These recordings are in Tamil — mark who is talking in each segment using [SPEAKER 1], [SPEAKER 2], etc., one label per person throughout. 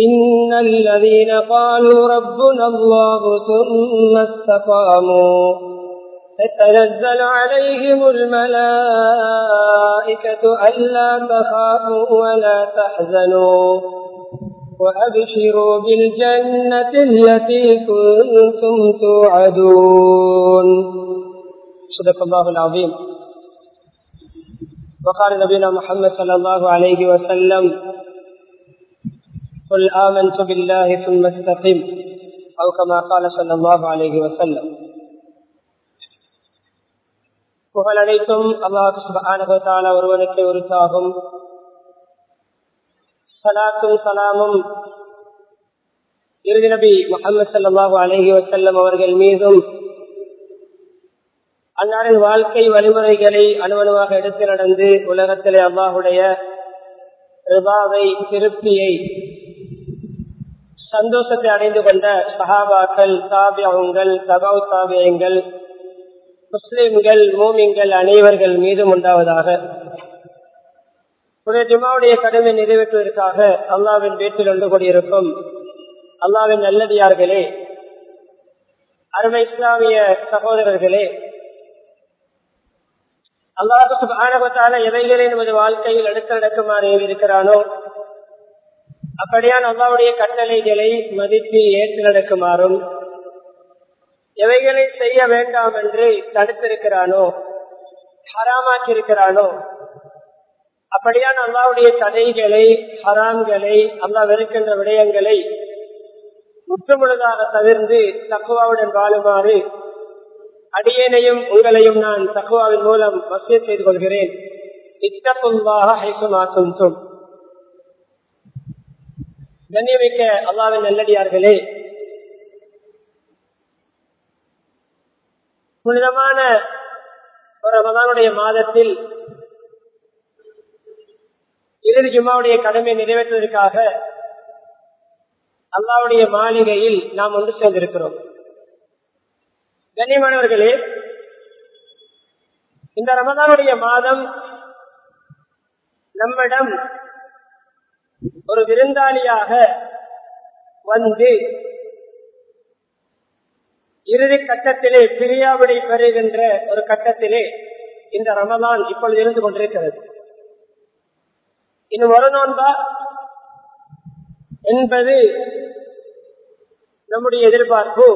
[SPEAKER 1] إن الذين قالوا ربنا الله ثم استقاموا تتنزل عليهم الملائكة ألا تخافوا ولا تحزنوا وأبشروا بالجنة التي كنتم توعدون. صدق الله العظيم وقال نبينا محمد صلى الله عليه وسلم قل آمنت بالله ثم استقم أو كما قال صلى الله عليه وسلم புகழ் அனைத்தும் அல்லாஹு சுபஹானஹு ஒருவனுக்கு உரித்தாகும் சலாத்தும் சலாமும் இறுதி நபி முகமது சல்லாஹூ அலஹி வசல்லம் அவர்கள் மீதும் அன்னாரின் வாழ்க்கை வழிமுறைகளை அணுவணுவாக எடுத்து நடந்து உலகத்திலே அல்லாஹுடைய ரிபாவை திருப்தியை சந்தோஷத்தை அடைந்து கொண்ட சஹாபாக்கள் தாபியங்கள் தபாவ் தாபியங்கள் முஸ்லிம்கள் மூமிங்கள் அனைவர்கள் மீதும் உண்டாவதாக. உடைய ஜுமாவுடைய கடமை நிறைவேற்றுவதற்காக அல்லாவின் வீட்டில் ஒன்று கூடியிருக்கும் அல்லாவின் நல்லடியார்களே அருமை இஸ்லாமிய சகோதரர்களே அல்லாஹு எவைகளை நமது வாழ்க்கையில் அடுத்த நடக்குமாறு இருக்கிறானோ அப்படியான் அல்லாவுடைய கட்டளைகளை மதித்து ஏற்று நடக்குமாறும் எவைகளை செய்ய வேண்டாம் என்று தடுத்திருக்கிறானோ ஹராமாக்கியிருக்கிறானோ அப்படியான் அல்லாவுடைய தடைகளை ஹராம்களை அல்லா வெறுக்கின்ற விடயங்களை முற்றுமுழுதாக தவிர்ந்து தக்குவாவுடன் வாழுமாறு அடியேனையும் உங்களையும் நான் தக்குவாவின் மூலம் வசிய செய்து கொள்கிறேன். இத்தப்புவாக ஹைசுமாக்கும் சொல் கண்ணியமிக்க அல்லாவின் நல்லடியார்களே புனிதமான ஒரு மதானுடைய மாதத்தில் இறுதி ஜும்மாவுடைய கடமை நிறைவேற்றுவதற்காக அல்லாவுடைய மாளிகையில் நாம் ஒன்று சேர்ந்திருக்கிறோம். கண்ணியமானவர்களே இந்த ரமதானுடைய மாதம் நம்மிடம் ஒரு விருந்தாளியாக வந்து இறுதி கட்டத்திலே பிரியாவிடை பெறுகின்ற ஒரு கட்டத்திலே இந்த ரமதான் இப்பொழுது இருந்து கொண்டிருக்கிறது. இன்னும் ஒரு நோன்பா என்பது நம்முடைய எதிர்பார்ப்பு.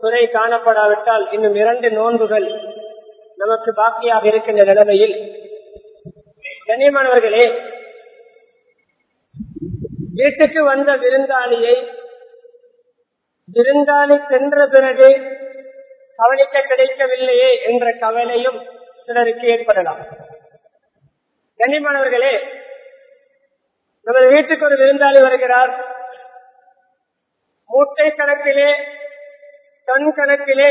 [SPEAKER 1] துறை காணப்படாவிட்டால் இன்னும் இரண்டு நோன்புகள் நமக்கு பாக்கியாக இருக்கின்ற நிலைமையில். கண்ணியமானவர்களே வீட்டுக்கு வந்த விருந்தாளியை விருந்தாளி சென்ற பிறகு கவனிக்க கிடைக்கவில்லையே என்ற கவலையும் சிலருக்கு ஏற்படலாம். கண்ணியமானவர்களே நமது வீட்டுக்கு ஒரு விருந்தாளி வருகிறார். மூட்டை கணக்கிலே டன் கணக்கிலே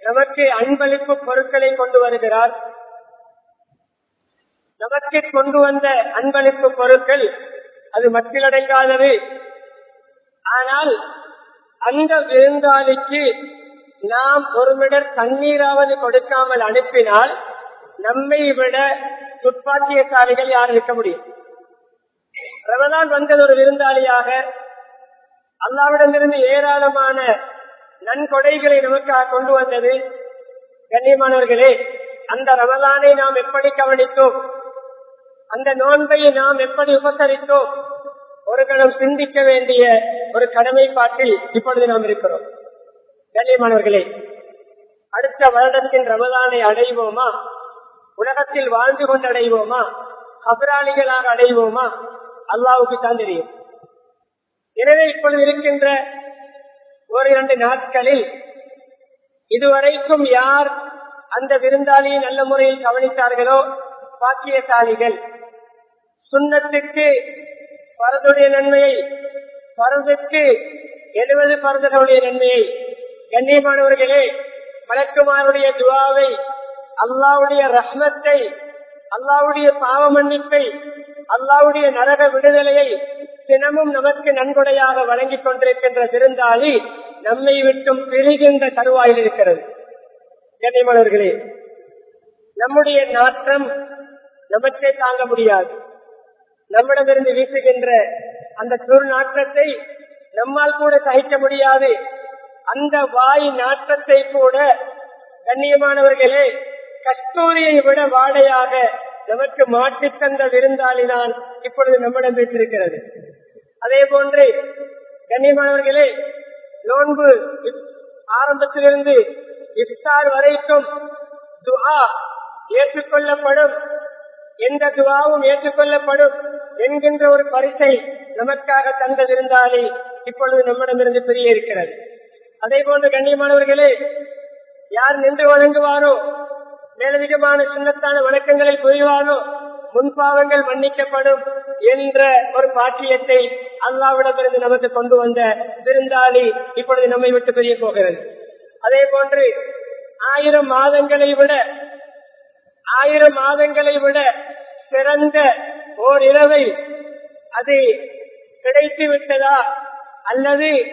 [SPEAKER 1] நமக்கு அன்பளிப்பு பொருட்களை கொண்டு வருகிறார். நமக்கு கொண்டு வந்த அன்பளிப்பு பொருட்கள் அது மத்திலடங்காதது ஆனால் அந்த விருந்தாளிக்கு நாம் ஒரு மிடர் தண்ணீராவது கொடுக்காமல் அனுப்பினால் நம்மை விட துப்பாக்கியசாலிகள் யார் இருக்க முடியும்? ரமதான் வந்தது ஒரு விருந்தாளியாக அல்லாவிடமிருந்து ஏராளமான நன்கொடைகளை நமக்காக கொண்டு வந்தது. கண்ணியமானவர்களே அந்த ரமலானை நாம் எப்படி கவனித்தோம்? அந்த நோன்பை நாம் எப்படி உபசரித்தோம்? ஒரு கணம் சிந்திக்க வேண்டிய ஒரு கடமைப்பாட்டில் இப்பொழுது நாம் இருக்கிறோம். கண்ணியமானவர்களே அடுத்த வருடத்தின் ரமதானை அடைவோமா? உலகத்தில் வாழ்ந்து கொண்டு அடைவோமா கபராளிகளாக அடைவோமா? அல்லாவுக்கு தான் தெரியும். எனவே இப்பொழுது இருக்கின்ற ஒரு இரண்டு நாட்களில் இதுவரைக்கும் யார் அந்த விருந்தாளியை நல்ல முறையில் கவனித்தார்களோ? பாக்கியசாலிகள். சுண்ணத்துக்கு பரதுடைய நன்மையை பரதுக்கு எழுபது பரதனுடைய நன்மையை கண்ணியமானவர்களே மலக்குமாருடைய துவாவை அல்லாவுடைய ரஹ்மத்தை அல்லாவுடைய பாவ மன்னிப்பை அல்லாவுடைய நரக விடுதலையை தினமும் நமக்கு நன்கொடையாக வழங்கிக் கொண்டிருக்கின்ற விருந்தாளி நம்மை விட்டும் பெருகின்ற தருவாயில் இருக்கிறது. கண்ணியமானவர்களே நம்முடைய நாற்றம் நமக்கே தாங்க முடியாது. நம்மிடமிருந்து வீசுகின்ற அந்த துர்நாற்றத்தை நம்மால் கூட சகிக்க முடியாது. அந்த வாய் நாற்றத்தை கூட கண்ணியமானவர்களே கஸ்தூரியை விட வாடையாக நமக்கு மாற்றித் தந்த விருந்தாளிதான் இப்பொழுது நம்மிடம் பெற்றிருக்கிறது அதே போன்று கண்ணியமானவர்களே நோன்பு ஆரம்பத்திலிருந்து இஃப்தார் வரைக்கும் துஆ ஏற்றுக்கொள்ளப்படும். எந்த துவாவும் ஏற்றுக்கொள்ளப்படும். என்கின்ற ஒரு பரிசை நமக்காக தந்ததிருந்தாலே இப்பொழுது நம்மிடமிருந்து பிரிய இருக்கிறது. அதே போன்று கண்ணியமானவர்களே யார் நின்று வணங்குவாரோ மேலதிகமான சுண்ணத்தான வணக்கங்களை புரிவாரோ முன்பாவங்கள் மன்னிக்கப்படும் என்ற ஒரு பாக்கியத்தை அல்லாவிடமிருந்து நமக்கு கொண்டு வந்த விருந்தாளி இப்பொழுது நம்மை விட்டு பிரிய போகிறது. அதே போன்று ஆயிரம் மாதங்களை விட ஆயிரம் மாதங்களை விட சிறந்த ஓர் இரவை அது கிடைத்து விட்டதா? அல்லது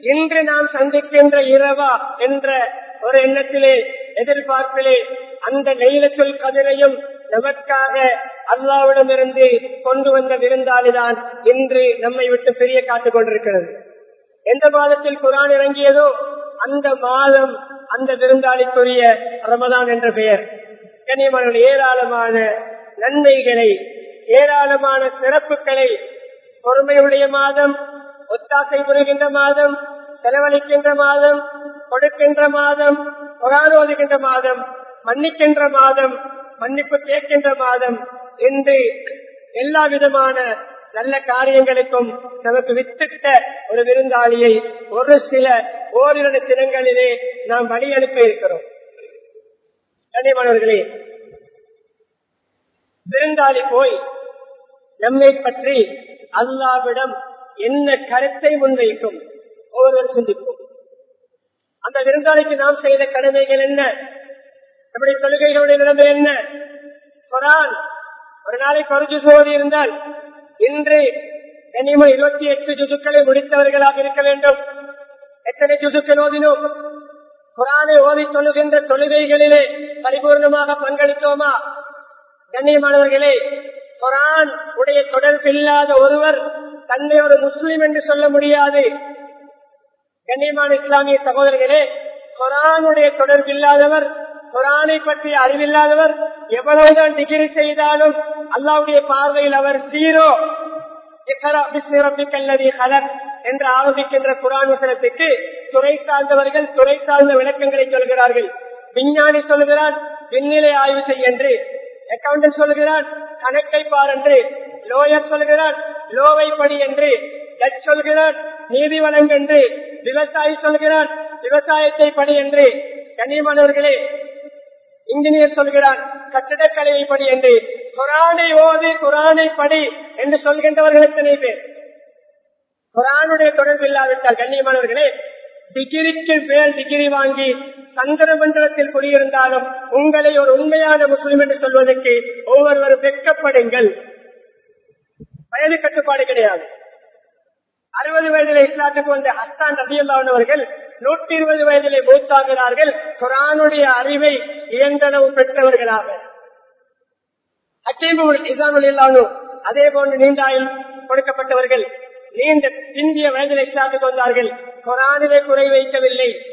[SPEAKER 1] இன்று நாம் சந்திக்கின்ற இரவா? என்ற ஒரு எண்ணத்திலே எதிர்பார்ப்பிலே அந்த நெய்லச்சொல் கதிரையும் நமக்காக அல்லாவிடமிருந்து கொண்டு வந்த விருந்தாளிதான் இன்று நம்மை விட்டு பெரிய காத்துக் கொண்டிருக்கிறது. எந்த மாதத்தில் குரான் இறங்கியதோ அந்த மாதம் அந்த விருந்தாளிக்குரிய ரமதான் என்ற பெயர். கண்ணியமான ஏராளமான நன்மைகளை ஏராளமான சிறப்புகளை பொறுமையுடைய மாதம் ஒத்தாசை புரிகின்ற மாதம் செலவழிக்கின்ற மாதம் கொடுக்கின்ற மாதம் பொறானோதுகின்ற மாதம் மன்னிக்கின்ற மாதம் மன்னிப்பு கேட்கின்ற மாதம் என்று எல்லா விதமான நல்ல காரியங்களுக்கும் நமக்கு வித்திட்ட ஒரு விருந்தாளியை ஒரு சில ஓரிரு தினங்களிலே நாம் வழி அனுப்ப இருக்கிறோம். கண்ணியமானவர்களே விருந்தாளி போய் நம்மை பற்றி அல்லாவிடம் என்ன கருத்தை முன்வைக்கும்? ஒவ்வொருவர் சிந்திப்போம். அந்த விருந்தாளிக்கு நாம் செய்த கடமைகள் என்ன? நம்முடைய தொழுகைகளுடைய நிலைமை என்ன? குரான் ஒரு நாளைக்கு ஒரு ஜுசுவது ஓதி இருந்தால் இன்று கனிமம் இருபத்தி எட்டு ஜுசுக்களை முடித்தவர்களாக இருக்க வேண்டும். எத்தனை ஜுசுக்கள் ஓதினோம்? குரானை ஓதி சொல்லுகின்ற தொழுகைகளிலே பரிபூர்ணமாக பங்களித்தோமா? கண்ணியமானவர்களே குரான் உடைய தொடர்பில்லாத ஒருவர் தன்னை ஒரு முஸ்லிம் என்று சொல்ல முடியாது. கண்ணியமான இஸ்லாமிய சகோதரர்களே குரானுடைய தொடர்பில்லாதவர் குரானை பற்றி அறிவில்லாதவர் எவ்வளவுதான் டிகிரி செய்தாலும் அல்லாவுடைய பார்வையில் அவர் ஜீரோ என்று ஆரம்பிக்கின்ற குரான் வசனத்துக்கு துறை சார்ந்தவர்கள் துறை சார்ந்த விளக்கங்களை சொல்கிறார்கள். விஞ்ஞானி சொல்கிறான் விண்ணிலை ஆய்வு செய்ய என்று. அக்கௌண்டன்ட் சொல்கிறான் கணக்கை பார் என்று லோயர் சொல்கிறான் லோவை படி என்று ஜட்ஜ் சொல்கிறான் நீதி வழங்கு என்று விவசாயி சொல்கிறான் விவசாயத்தை படி என்று கண்ணியமானவர்களே இன்ஜினியர் சொல்கிறான் கட்டிடக்கலையை படி என்று குரானை ஓதி குரானை படி என்று சொல்கின்றவர்கள் எத்தனை பேர். குரானுடைய தொடர்பு இல்லாவிட்டால் கண்ணியமானவர்களே டிகிரிக்கு மேல் டிகிரி வாங்கி சந்திர மண்டலத்தில் குடியிருந்தாலும் உங்களை ஒரு உண்மையான முஸ்லிம் என்று சொல்வதற்கு ஒவ்வொருவரும் வெட்கப்படுங்கள். வயது கட்டுப்பாடு கிடையாது. அறுபது வயதில் இஸ்லாத்துக்கு வந்த ஹஸ்தான் நபியல்லானவர்கள் நூற்றி இருபது வயதிலே மூத்தாகிறார்கள். குரானுடைய அறிவை இயந்தளவு பெற்றவர்களாக. இல்லானோ அதே போன்று நீண்டாயில் கொடுக்கப்பட்டவர்கள். நீண்ட பிந்திய வயதில் இஸ்லாத்துக்கு வந்தார்கள். குரானிலே குறை வைக்கவில்லை.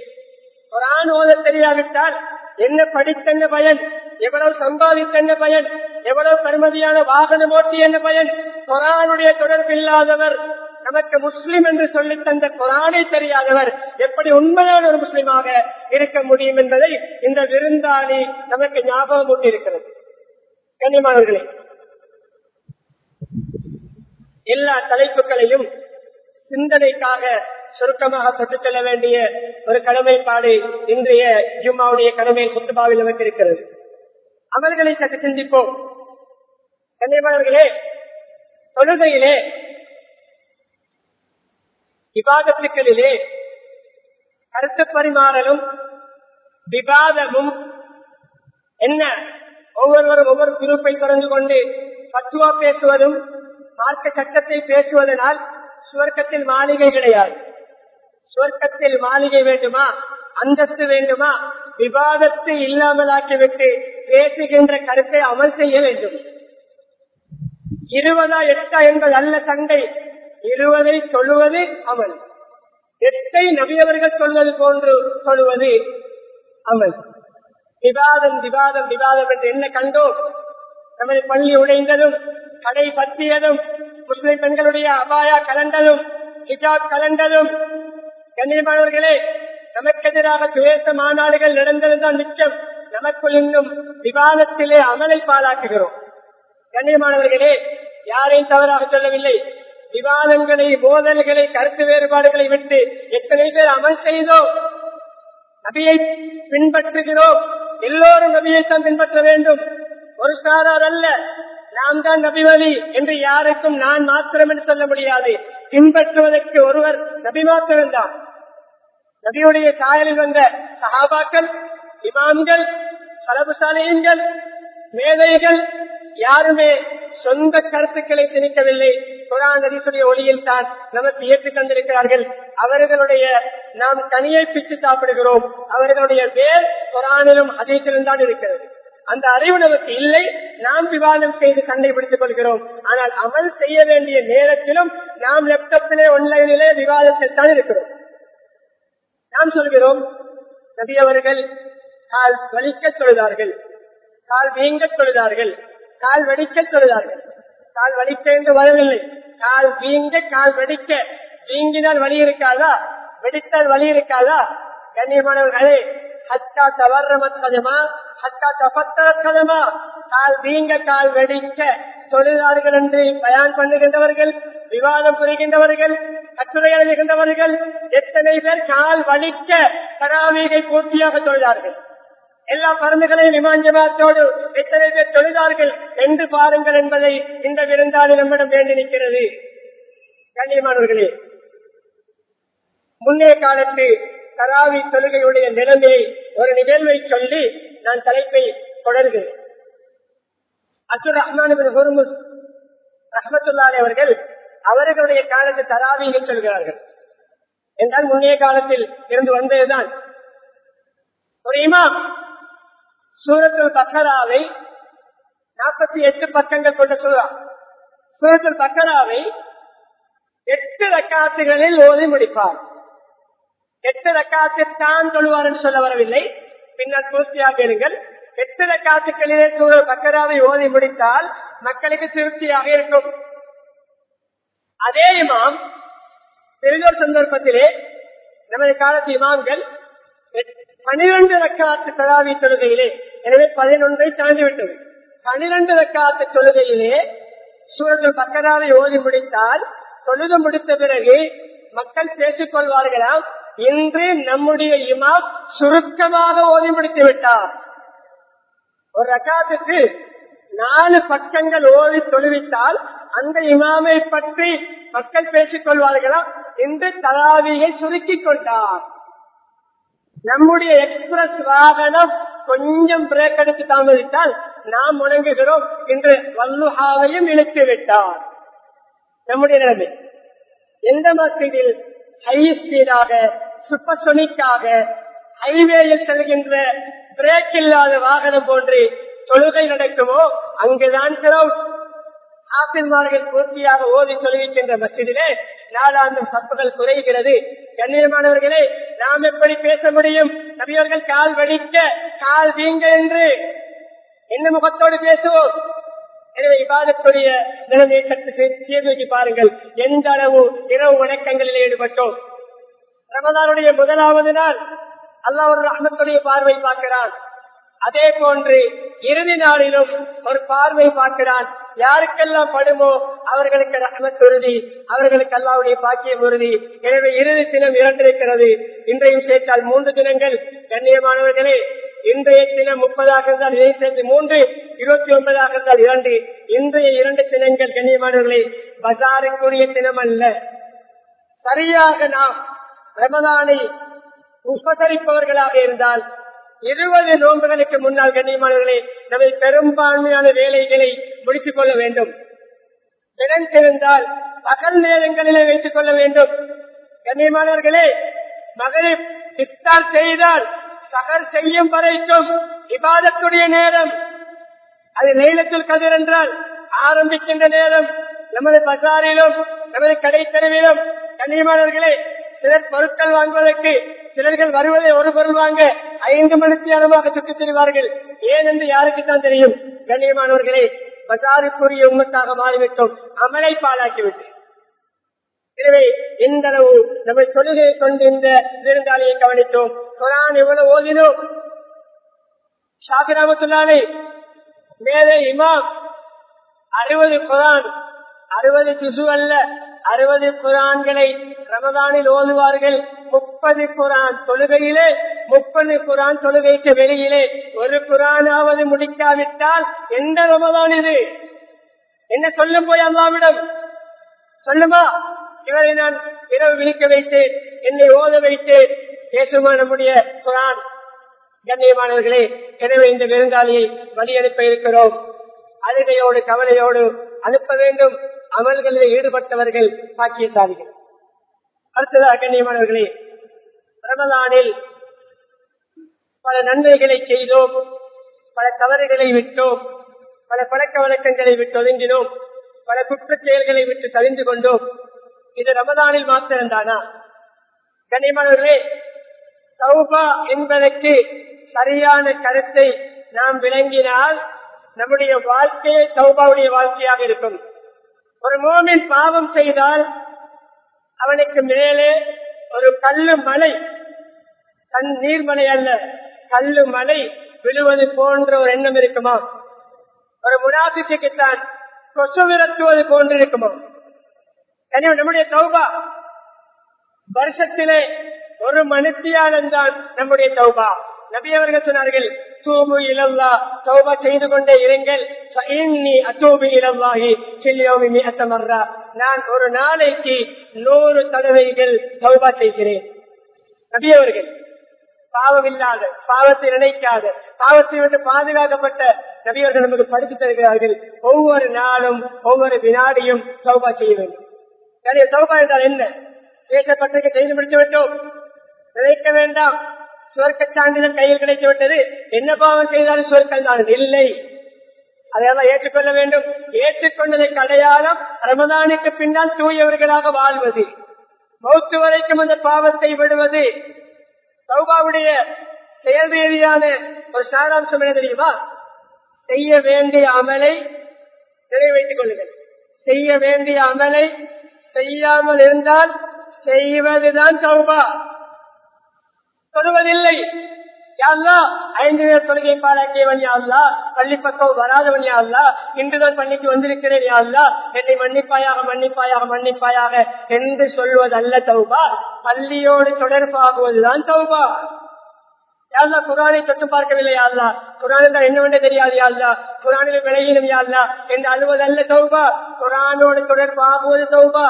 [SPEAKER 1] குரான் ஓத தெரியாவிட்டால் என்ன படித்தென்ன பயன்? எவ்வளவு சம்பாதித்தென்ன பயன்? எவ்வளவு பெருமதியான வாகனம் ஓட்டி என்ன பயன்? குரானுடைய தொடர்பில்லாதவர் நமக்கு முஸ்லிம் என்று சொல்லி தந்த குரானை தெரியாதவர் எப்படி உண்மையான ஒரு முஸ்லிமாக இருக்க முடியும் என்பதை இந்த விருந்தாளி நமக்கு ஞாபகம் ஊட்டியிருக்கிறது. கண்ணியமானவர்களே எல்லா தலைப்புகளையும் சிந்தனைக்காக சுருக்கமாக தொட்டுச் செல்ல வேண்டிய ஒரு கடமைப்பாடு இன்றைய ஜும்மாவுடைய கடமை குத்துபாவில் நமக்கு இருக்கிறது அமல்களை சற்று சிந்திப்போம். கண்ணியமானவர்களே தொழுகையிலே விவாதத்துக்களிலே கருத்து பரிமாறலும் விவாதமும் என்ன? ஒவ்வொருவரும் ஒவ்வொரு குரூப்பை தொடர்ந்து கொண்டு பத்துவா பேசுவதும் மார்க்க சட்டத்தை பேசுவதனால் சுவர்க்கத்தில் மாளிகை கிடையாது. சுவர்க்கத்தில் மாளிகை வேண்டுமா? அந்தஸ்து வேண்டுமா? விவாதத்தை இல்லாமலாக்கிவிட்டு பேசுகின்ற கருத்தை அமல் செய்ய வேண்டும். இருபதா எட்டா என்பது அல்ல சண்டை இருபதை சொல்லுவது அமல். எட்டை நபியவர்கள் சொல்வது போன்று சொல்வது அமல். விவாதம் விவாதம் விவாதம் என்று என்ன கண்டோம்? நமது பள்ளி உடைந்ததும் கடை பற்றியதும் முஸ்லிம் பெண்களுடைய அபாயா கலந்ததும் ஹிஜாப் கலந்ததும் கண்ணியமானவர்களே நமக்கு எதிராக துவேச மாநாடுகள் நடந்ததுதான் மிச்சம். நமக்குள் இன்னும் விவாதத்திலே அமலை பாலாக்குகிறோம் கண்ணியமானவர்களே யாரையும் தவறாக சொல்லவில்லை. விவாதங்களை மோதல்களை கருத்து வேறுபாடுகளை விட்டு எத்தனை பேர் அமல் செய்தோம்? நபியை பின்பற்றுகிறோம். எல்லோரும் நபியைத்தான் பின்பற்ற வேண்டும். ஒரு சாரார் அல்ல. நாம் தான் நபிவழி என்று யாருக்கும் நான் மாத்திரம் என்று சொல்ல முடியாது. பின்பற்றுவதற்கு ஒருவர் நபி மாத்திரம்தான். நபியுடைய காயலில் வந்த சகாபாக்கள் இமாம்கள் சலபுசாலையங்கள் மேதைகள் யாருமே சொந்த கருத்துக்களை திணிக்கவில்லை. குரான் நரிசுடைய ஒளியில் தான் நமக்கு ஏற்றுக் தந்திருக்கிறார்கள். அவர்களுடைய நாம் தனியை பிச்சு சாப்பிடுகிறோம். அவர்களுடைய வேர் குரானிலும் ஹதீஸிலும் தான் இருக்கிறது. அந்த அறிவு நமக்கு இல்லை. நாம் விவாதம் செய்து சண்டை பிடித்துக் கொள்கிறோம். ஆனால் அமல் செய்ய வேண்டிய நேரத்திலும் நாம் லேப்டாப்பிலே ஒன்லைனிலே விவாதத்தில் தான் இருக்கிறோம். நாம் சொல்கிறோம் நபியவர்கள் கால் வலிக்க தொழுதார்கள் கால் வீங்க தொழுதார்கள் கால் வடிக்க தொழுதார்கள் கால் வலிக்க என்று வரவில்லை. கால் வீங்க கால் வெடிக்க. வீங்கினால் வலி இருக்காதா? வெடித்தால் வலி இருக்காதா? கண்ணியமானவர்களே ஹத்தா தவறமத் கதமா? ஹத்தா தபத்தர கதமா? கால் வீங்க கால் வெடிக்க தொழிலாளர்கள் என்று பயன் பண்ணுகின்றவர்கள் விவாதம் புரிகின்றவர்கள் கட்டுரை எழுதுகின்றவர்கள் எத்தனை பேர் கால் வலிக்க தராவீகை பூர்த்தியாக தொழிலார்கள் எல்லா பருந்துகளையும் விமாஞ்சமாத்தோடு எத்தனை பேர் தொழிலார்கள் என்று பாருங்கள் என்பதை இந்த விருந்தாளி நம்மிடம் வேண்டி நிற்கிறது. கண்ணியமானவர்களே முன்னே காலத்து தராவி தொழுகையுடைய நிலைமையை ஒரு நிகழ்வை சொல்லி நான் தலைப்பை தொடர்கிறேன். அசுர் ரஹ்மான் ஹுர்முஸ் ரஹமத்துல்லாலே அவர்கள் அவர்களுடைய காலத்து என்று சொல்கிறார்கள். என்றால் முன்னைய காலத்தில் இருந்து வந்ததுதான். ஒரு இமாம் சூரத்தில் பக்கராவை நாற்பத்தி எட்டு பக்கங்கள் கொண்ட சூறா சூரத்தில் பக்கராவை எட்டு ரக்காத்துகளில் ஓதி முடிப்பார். எட்டு ரக்காத்தில் தான் தொழுவார் என்று சொல்ல வரவில்லை. பின்னர் பூர்த்தியாக இருங்கள் எட்டு ரக்காத்துக்களிலே சூழல் பக்கராவை ஓதி முடித்தால் மக்களுக்கு திருப்தியாக இருக்கும். அதே இமாம் பெரிதோர் சந்தர்ப்பத்திலே நமது காலத்து இமாம்கள் பனிரெண்டு ரக்காத்து தலாவி தொழுகையிலே எனவே பதினொன்றை தாண்டிவிட்டது பனிரெண்டு ரக்காத்து தொழுகையிலே சூழல் பக்கராவை ஓதி முடித்தால் தொழுது முடித்த பிறகு மக்கள் பேசிக் கொள்வார்களாம் இன்று நம்முடைய இமாம் சுருக்கமாக ஓதி முடித்து விட்டார். ஒரு ரக்காத்துக்கு நாலு பக்கங்கள் ஓதி தொழுவித்தால் அந்த இமாமை பற்றி மக்கள் பேசிக் கொள்வார்களாம் என்று தலாவியை சுருக்கிக் கொண்டார். நம்முடைய எக்ஸ்பிரஸ் வாகனம் கொஞ்சம் பிரேக் எடுத்து தாமதித்தால் நாம் முழங்குகிறோம் என்று வல்லுஹாவையும் இழுத்து விட்டார். நம்முடைய நிலைமை. எந்த மசீதில் ஹை ஸ்பீடாக சூப்பர்சோனிக்காக ஹைவேயில் செல்கின்ற பிரேக் இல்லாத வாகனம் போன்று தொழுகை நடக்குமோ அங்குதான் ஆசிர்மார்கள் பூர்த்தியாக ஓதி தொழுவிக்கின்ற மசிதிலே நாளாந்தம் சப்புகள் குறைகிறது. கண்ணியமானவர்களே நாம் எப்படி பேச முடியும்? நபியவர்கள் கால் வடிக்க கால் வீங்க என்று. என்ன முகத்தோடு பேசுவோம்? எனவே இவ்வாதத்துடைய நிலைமையை சீர்தூக்கி பாருங்கள். எந்த அளவு இரவு வணக்கங்களில் ஈடுபட்டோம்? ரமதானுடைய முதலாவது நாள். அல்லாஹ் ஒரு ரஹ்மத்துடைய பார்வை பார்க்கிறான். அதே போன்று இறுதி நாளிலும் ஒரு பார்வை பார்க்கிறான். யாருக்கெல்லாம் படுமோ அவர்களுக்கு ரஹ்மத் உறுதி அவர்களுக்கு அல்லாவுடைய பாக்கியம் உறுதி. எனவே இறுதி தினம் இரண்டிருக்கிறது. இன்றையும் சேர்த்தால் மூன்று தினங்கள். கண்ணியமானவர்களே இன்றைய தினம் முப்பதாக இருந்தால் இதை சேர்த்து மூன்று இருபத்தி ஒன்பதாக இருந்தால் இரண்டு. இன்றைய இரண்டு தினங்கள் கண்ணியமானவர்களே பஜாருக்குரிய தினம் அல்ல சரியாக நாம் ரமதானை உபசரிப்பவர்களாக இருந்தால் இருபது நோன்புகளுக்கு முன்னால் கண்ணியமானவர்களே நம்மை பெரும்பான்மையான வேலைகளை முடித்துக் கொள்ள வேண்டும். திறந்திருந்தால் பகல் நேரங்களிலே வைத்துக் கொள்ள வேண்டும். கண்ணியமானவர்களே மகனை சித்தார் செய்தால் சகர் செய்யும் வரைக்கும் விவாதத்துடைய நேரம். அது நீளத்தில் கதிர் என்றால் ஆரம்பிக்கின்ற நேரம். நமது பசாரிலும் நமது கடை தெருவிலும் கண்ணியமானவர்களே சிலர் பொருட்கள் வாங்குவதற்கு சிலர்கள் வருவதை ஒரு பொருள் வாங்க ஐந்து மணிக்கு நேரமாக சுற்றித் திரிவார்கள். ஏன் என்று தெரியும்? கண்ணியமானவர்களே பசாருக்குரிய உண்மைக்காக மாறிவிட்டோம். அமலை பாழாக்கிவிட்டு. எனவே இந்த அளவு நம்மை தொழுகை கொண்டு இந்த விருந்தாளியை கவனித்தோம். குரான் எவ்வளவு ஓதினோம்? ஷாகிராமத்துள்ளாலே மேலே இமாம். அறுபது குரான். அறுபது திசு அல்ல. அறுபது குரான்களை ரமதானில் ஓதுவார்கள். முப்பது குரான் தொழுகையிலே முப்பது குரான் தொழுகைக்கு வெளியிலே ஒரு குரானாவது முடிக்காவிட்டால் எந்த ரமதான் இது? என்ன சொல்லும் போய் அல்லாவிடம்? சொல்லுமா? இவரை நான் இரவு விழிக்க வைத்தேன் என்னை ஓத வைத்தேன். பேசுமா நம்முடைய குரான்? கண்ணியமானவர்களே எனவே இந்த விருந்தாளியை வழி அனுப்ப இருக்கிறோம். அழுகையோடு கவலையோடு அனுப்ப வேண்டும். அமல்களில் ஈடுபட்டவர்கள் பாக்கியசாலிகள். அடுத்ததாக கண்ணியமானவர்களே ரமதானில் பல நன்மைகளை செய்தோம் பல தவறுகளை விட்டோம் பல பழக்க வழக்கங்களை விட்டு ஒதுங்கினோம் பல குற்ற செயல்களை விட்டு தவிந்து கொண்டோம். இது ரமதானில் மாத்திரம்தானா? கண்ணியமானவர்களே சௌபா என்பதற்கு சரியான கருத்தை நாம் விளங்கினால் நம்முடைய வாழ்க்கையே சௌபாவுடைய வாழ்க்கையாக இருக்கும். ஒரு மோமின் பாவம் செய்தால் அவனுக்கு மேலே ஒரு கல்லு மலை. கண் நீர்மலை அல்ல கல்லு மலை விழுவது போன்ற ஒரு எண்ணம் இருக்குமா? ஒரு முனாபிக்குத்தான் கொசு விரத்துவது போன்று இருக்குமா? எனவே நம்முடைய தௌபா வருஷத்திலே ஒரு மனுத்தியாளன் தான் நம்முடைய தௌபா. நபி அவர்கள் சொன்னார்கள் தூபு இலல்லா தௌபா செய்து கொண்டே இருங்கள் அத்தூபு இலல்லாகி கில்யோமி அத்தமர்ரா நான் ஒரு நாளைக்கு நூறு தடவைகள் தௌபா செய்கிறேன் நபியவர்கள் அவர்கள் பாவத்தை நினைக்காத பாவத்தை விட்டு பாதுகாக்கப்பட்ட நபியவர்கள் நமக்கு படித்து தருகிறார்கள் ஒவ்வொரு நாளும் ஒவ்வொரு வினாடியும் சௌபா செய்ய வேண்டும் சௌபா என்றால் என்ன பேசப்பட்டிருக்க செய்து முடித்து விட்டோம் நினைக்க வேண்டாம் சுவர்க்க சான்றிதழ் கையில் கிடைத்து விட்டது என்ன பாவம் செய்தாலும் சுவர்க்கம் தான். இல்லை. அதையெல்லாம் ஏற்றுக்கொள்ள வேண்டும். ஏற்றுக்கொண்டதற்கு அடையாளம் ரமதானுக்கு பின்னால் தூயவர்களாக வாழ்வது. மௌத்து வரைக்கும் அந்த பாவத்தை விடுவது. சௌபாவுடைய செயல் ரீதியான ஒரு சாராம்சம் என்ன தெரியுமா? செய்ய வேண்டிய அமலை நிறைவேற்றிக் கொள்ளுங்கள். செய்ய வேண்டிய அமலை செய்யாமல் இருந்தால் செய்வதுதான் சௌபா சொல்வதில்லை. யாழ்லா ஐந்து பேர் தொழுகை பாலாக்கியவன் யாழ்லா பள்ளி பக்கம் வராதவன் யாருலா இன்றுதான் பள்ளிக்கு வந்திருக்கிறேன் யாருலா என்னை மன்னிப்பாயாக மன்னிப்பாயாக மன்னிப்பாயாக என்று சொல்வதல்ல தௌபா. பள்ளியோடு தொடர்பாகுவதுதான் தௌபா. யாருலா குரானை தொட்டு பார்க்கவில்லை யாருலா குரான் என்றால் என்னவென்று தெரியாது யாருலா குரானில் விளையினும் யாருலா என்று அழுவதல்ல தௌபா. குரானோடு தொடர்பாகுவது தௌபா.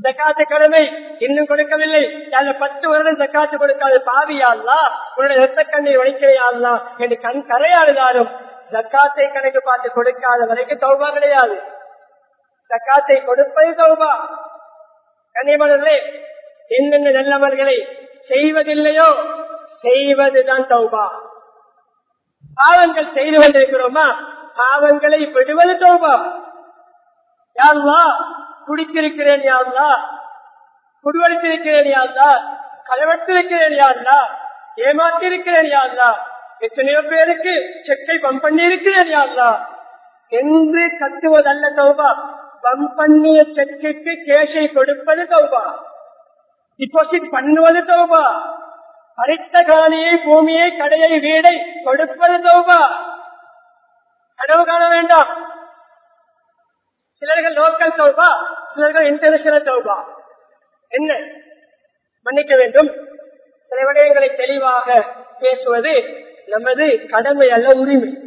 [SPEAKER 1] ஜக்காத்து கடமை இன்னும் கொடுக்கவில்லை. அந்த பத்து வருடம் ஜக்காத்து கொடுக்காத பாவியாள்லா உன்னுடைய ரத்த கண்ணை வலிக்கிறையாள்லா என்று கண் கரையாடுதாலும் ஜக்காத்தை கணக்கு பார்த்து கொடுக்காத வரைக்கும் தௌபா கிடையாது. ஜக்காத்தை கொடுப்பது தௌபா. கண்ணியமானவர்களே என்னென்ன நல்லவர்களை செய்வதில்லையோ செய்வதுதான் தௌபா. பாவங்கள் செய்து கொண்டிருக்கிறோமா? பாவங்களை விடுவது தௌபா. யாருவா குடித்திருக்கிறேன் யாருனா குடுவழித்திருக்கிறேன் யாருனா களவற்றிருக்கிறேன் யாருனா ஏமாற்றிருக்கிறேன் யாருனா எத்தனையோ பேருக்கு செக்கை பம் பண்ணி இருக்கிறேன் யாருனா என்று கத்துவதல்ல தௌபா. பம் பண்ணிய செக்குக்கு கேஷை கொடுப்பது தௌபா. டிபாசிட் பண்ணுவது தௌபா. பறித்த காணியை பூமியை கடையை வீடை கொடுப்பது தௌபா. கனவு காண வேண்டாம். சிலர்கள் லோக்கல் தௌபா சிலர்கள் இன்டர்நேஷனல் தௌபா. என்ன? மன்னிக்க வேண்டும். சில விடயங்களை தெளிவாக பேசுவது நமது கடமை அல்ல உரிமை.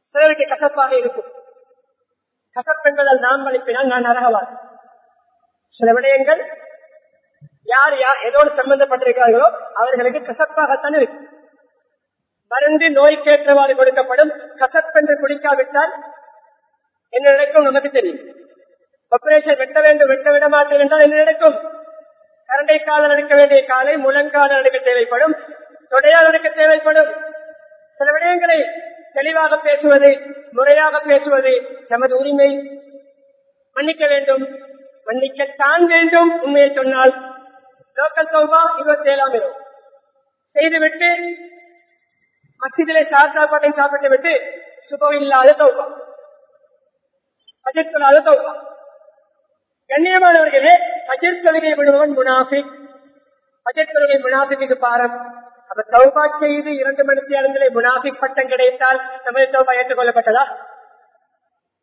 [SPEAKER 1] சிலருக்கு கசப்பாக இருக்கும். கசப்பெண்கள் நாம் அனுப்பினால் நான் நரகவான். சில விடயங்கள் யார் யார் எதோடு சம்பந்தப்பட்டிருக்கிறார்களோ அவர்களுக்கு கசப்பாகத்தான் இருக்கும். மருந்து நோய்க்கேற்றவாறு கொடுக்கப்படும். கசப்பென்று குடிக்காவிட்டால் என்ன நடக்கும் நமக்கு தெரியும். ஆபரேஷன் வெட்ட வேண்டும் வெட்ட விட மாட்டேன் என்றால் என்ன நடக்கும்? கரண்டை காலம் நடக்க வேண்டிய காலை முழங்கால நடக்க தேவைப்படும் தொடையால் நடக்க தேவைப்படும். சில விடயங்களை தெளிவாக பேசுவது முறையாக பேசுவது நமது உரிமை மன்னிக்க வேண்டும். மன்னிக்கத்தான் வேண்டும் உண்மையை சொன்னால். லோக்கல் தௌபா இருபத்தி ஏழாம் இரவு. செய்துவிட்டு மசிதிலே சார் சாப்பாட்டை சாப்பிட்டு விட்டு சுபம் இல்லாத தௌபா அஜித்தலாத தௌபா கண்ணியமானவர்களே அஜித் விடுபவன் முனாஃபிக். அஜித் தொழுகை முனாஃபிக்கு பாரம். அப்ப தௌபா செய்து இரண்டு மணிக்கு இடங்களே முனாஃபிக் பட்டம் கிடைத்தால் தமிழ் தௌபா ஏற்றுக்கொள்ளப்பட்டதா?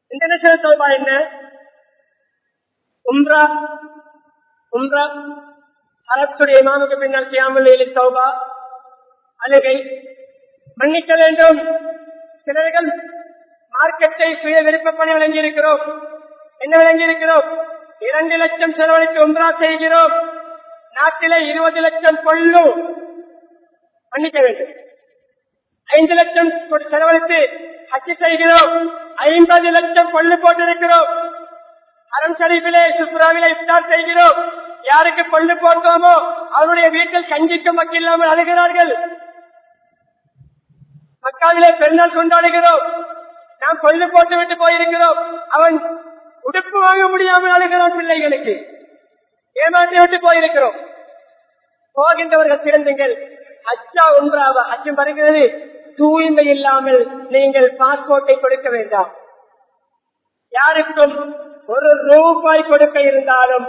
[SPEAKER 1] இன்டர்நேஷனல் தௌபா என்ன? உம்ரா. உம்ரா. அரசுடைய இமாமுக்கு பின்னால் கியாமல் தௌபா. அழுகை. மன்னிக்க வேண்டும். சிலர்கள் மார்க்கெட்டை சுய விருப்பப்பணி வழங்கியிருக்கிறோம். என்ன விளங்கியிருக்கிறோம் இரண்டு லட்சம் செலவழித்து ஒன்றா செய்கிறோம். நாட்டிலே இருபது லட்சம் கொள்ளு மன்னிக்க வேண்டும். ஐந்து லட்சம் செலவழித்து ஹச்சு செய்கிறோம். ஐம்பது லட்சம் கொள்ளு போட்டிருக்கிறோம். அறம் ஷரீஃபிலே சுப்ராவிலே இப்தார் செய்கிறோம். யாருக்கு கொள்ளு போட்டோமோ அவருடைய வீட்டில் கஞ்சிக்கு மக்கள் இல்லாமல் அழுகிறார்கள். மக்காவிலே பெருநாள் கொண்டாடுகிறோம். நாம் கொள்ளு போட்டு விட்டு போயிருக்கிறோம். அவன் உடுப்பு வாங்க முடியாமல் அழுகிறான் பிள்ளைகளுக்கு. ஏமாற்றி விட்டு போயிருக்கிறோம். போகின்றவர்கள் திறந்துங்கள் அச்சா ஒன்றாவ அச்சம் வருகிறது. தூய்மை இல்லாமல் நீங்கள் பாஸ்போர்ட்டை கொடுக்க வேண்டாம். யாருக்கும் ஒரு ரூபாய் கொடுக்க இருந்தாலும்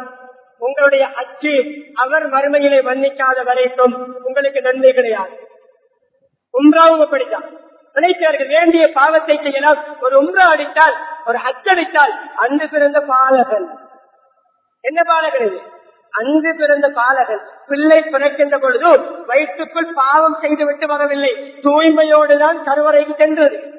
[SPEAKER 1] உங்களுடைய அச்சு அவர் மறுமையிலே மன்னிக்காத வரைக்கும் உங்களுக்கு நன்மை கிடையாது. உம்ராவும் அப்படித்தான் நினைத்தார்கள் வேண்டிய பாவத்தை செய்யலாம். ஒரு உம்ரா அடித்தால் ஒரு ஹச்சடித்தால் அன்று பிறந்த பாலகன். என்ன பாலகன் இது? அன்று பிறந்த பாலகன். பிள்ளை பிறக்கின்ற பொழுது வயிற்றுக்குள் பாவம் செய்துவிட்டு வரவில்லை. தூய்மையோடுதான் கருவறைக்கு சென்றது.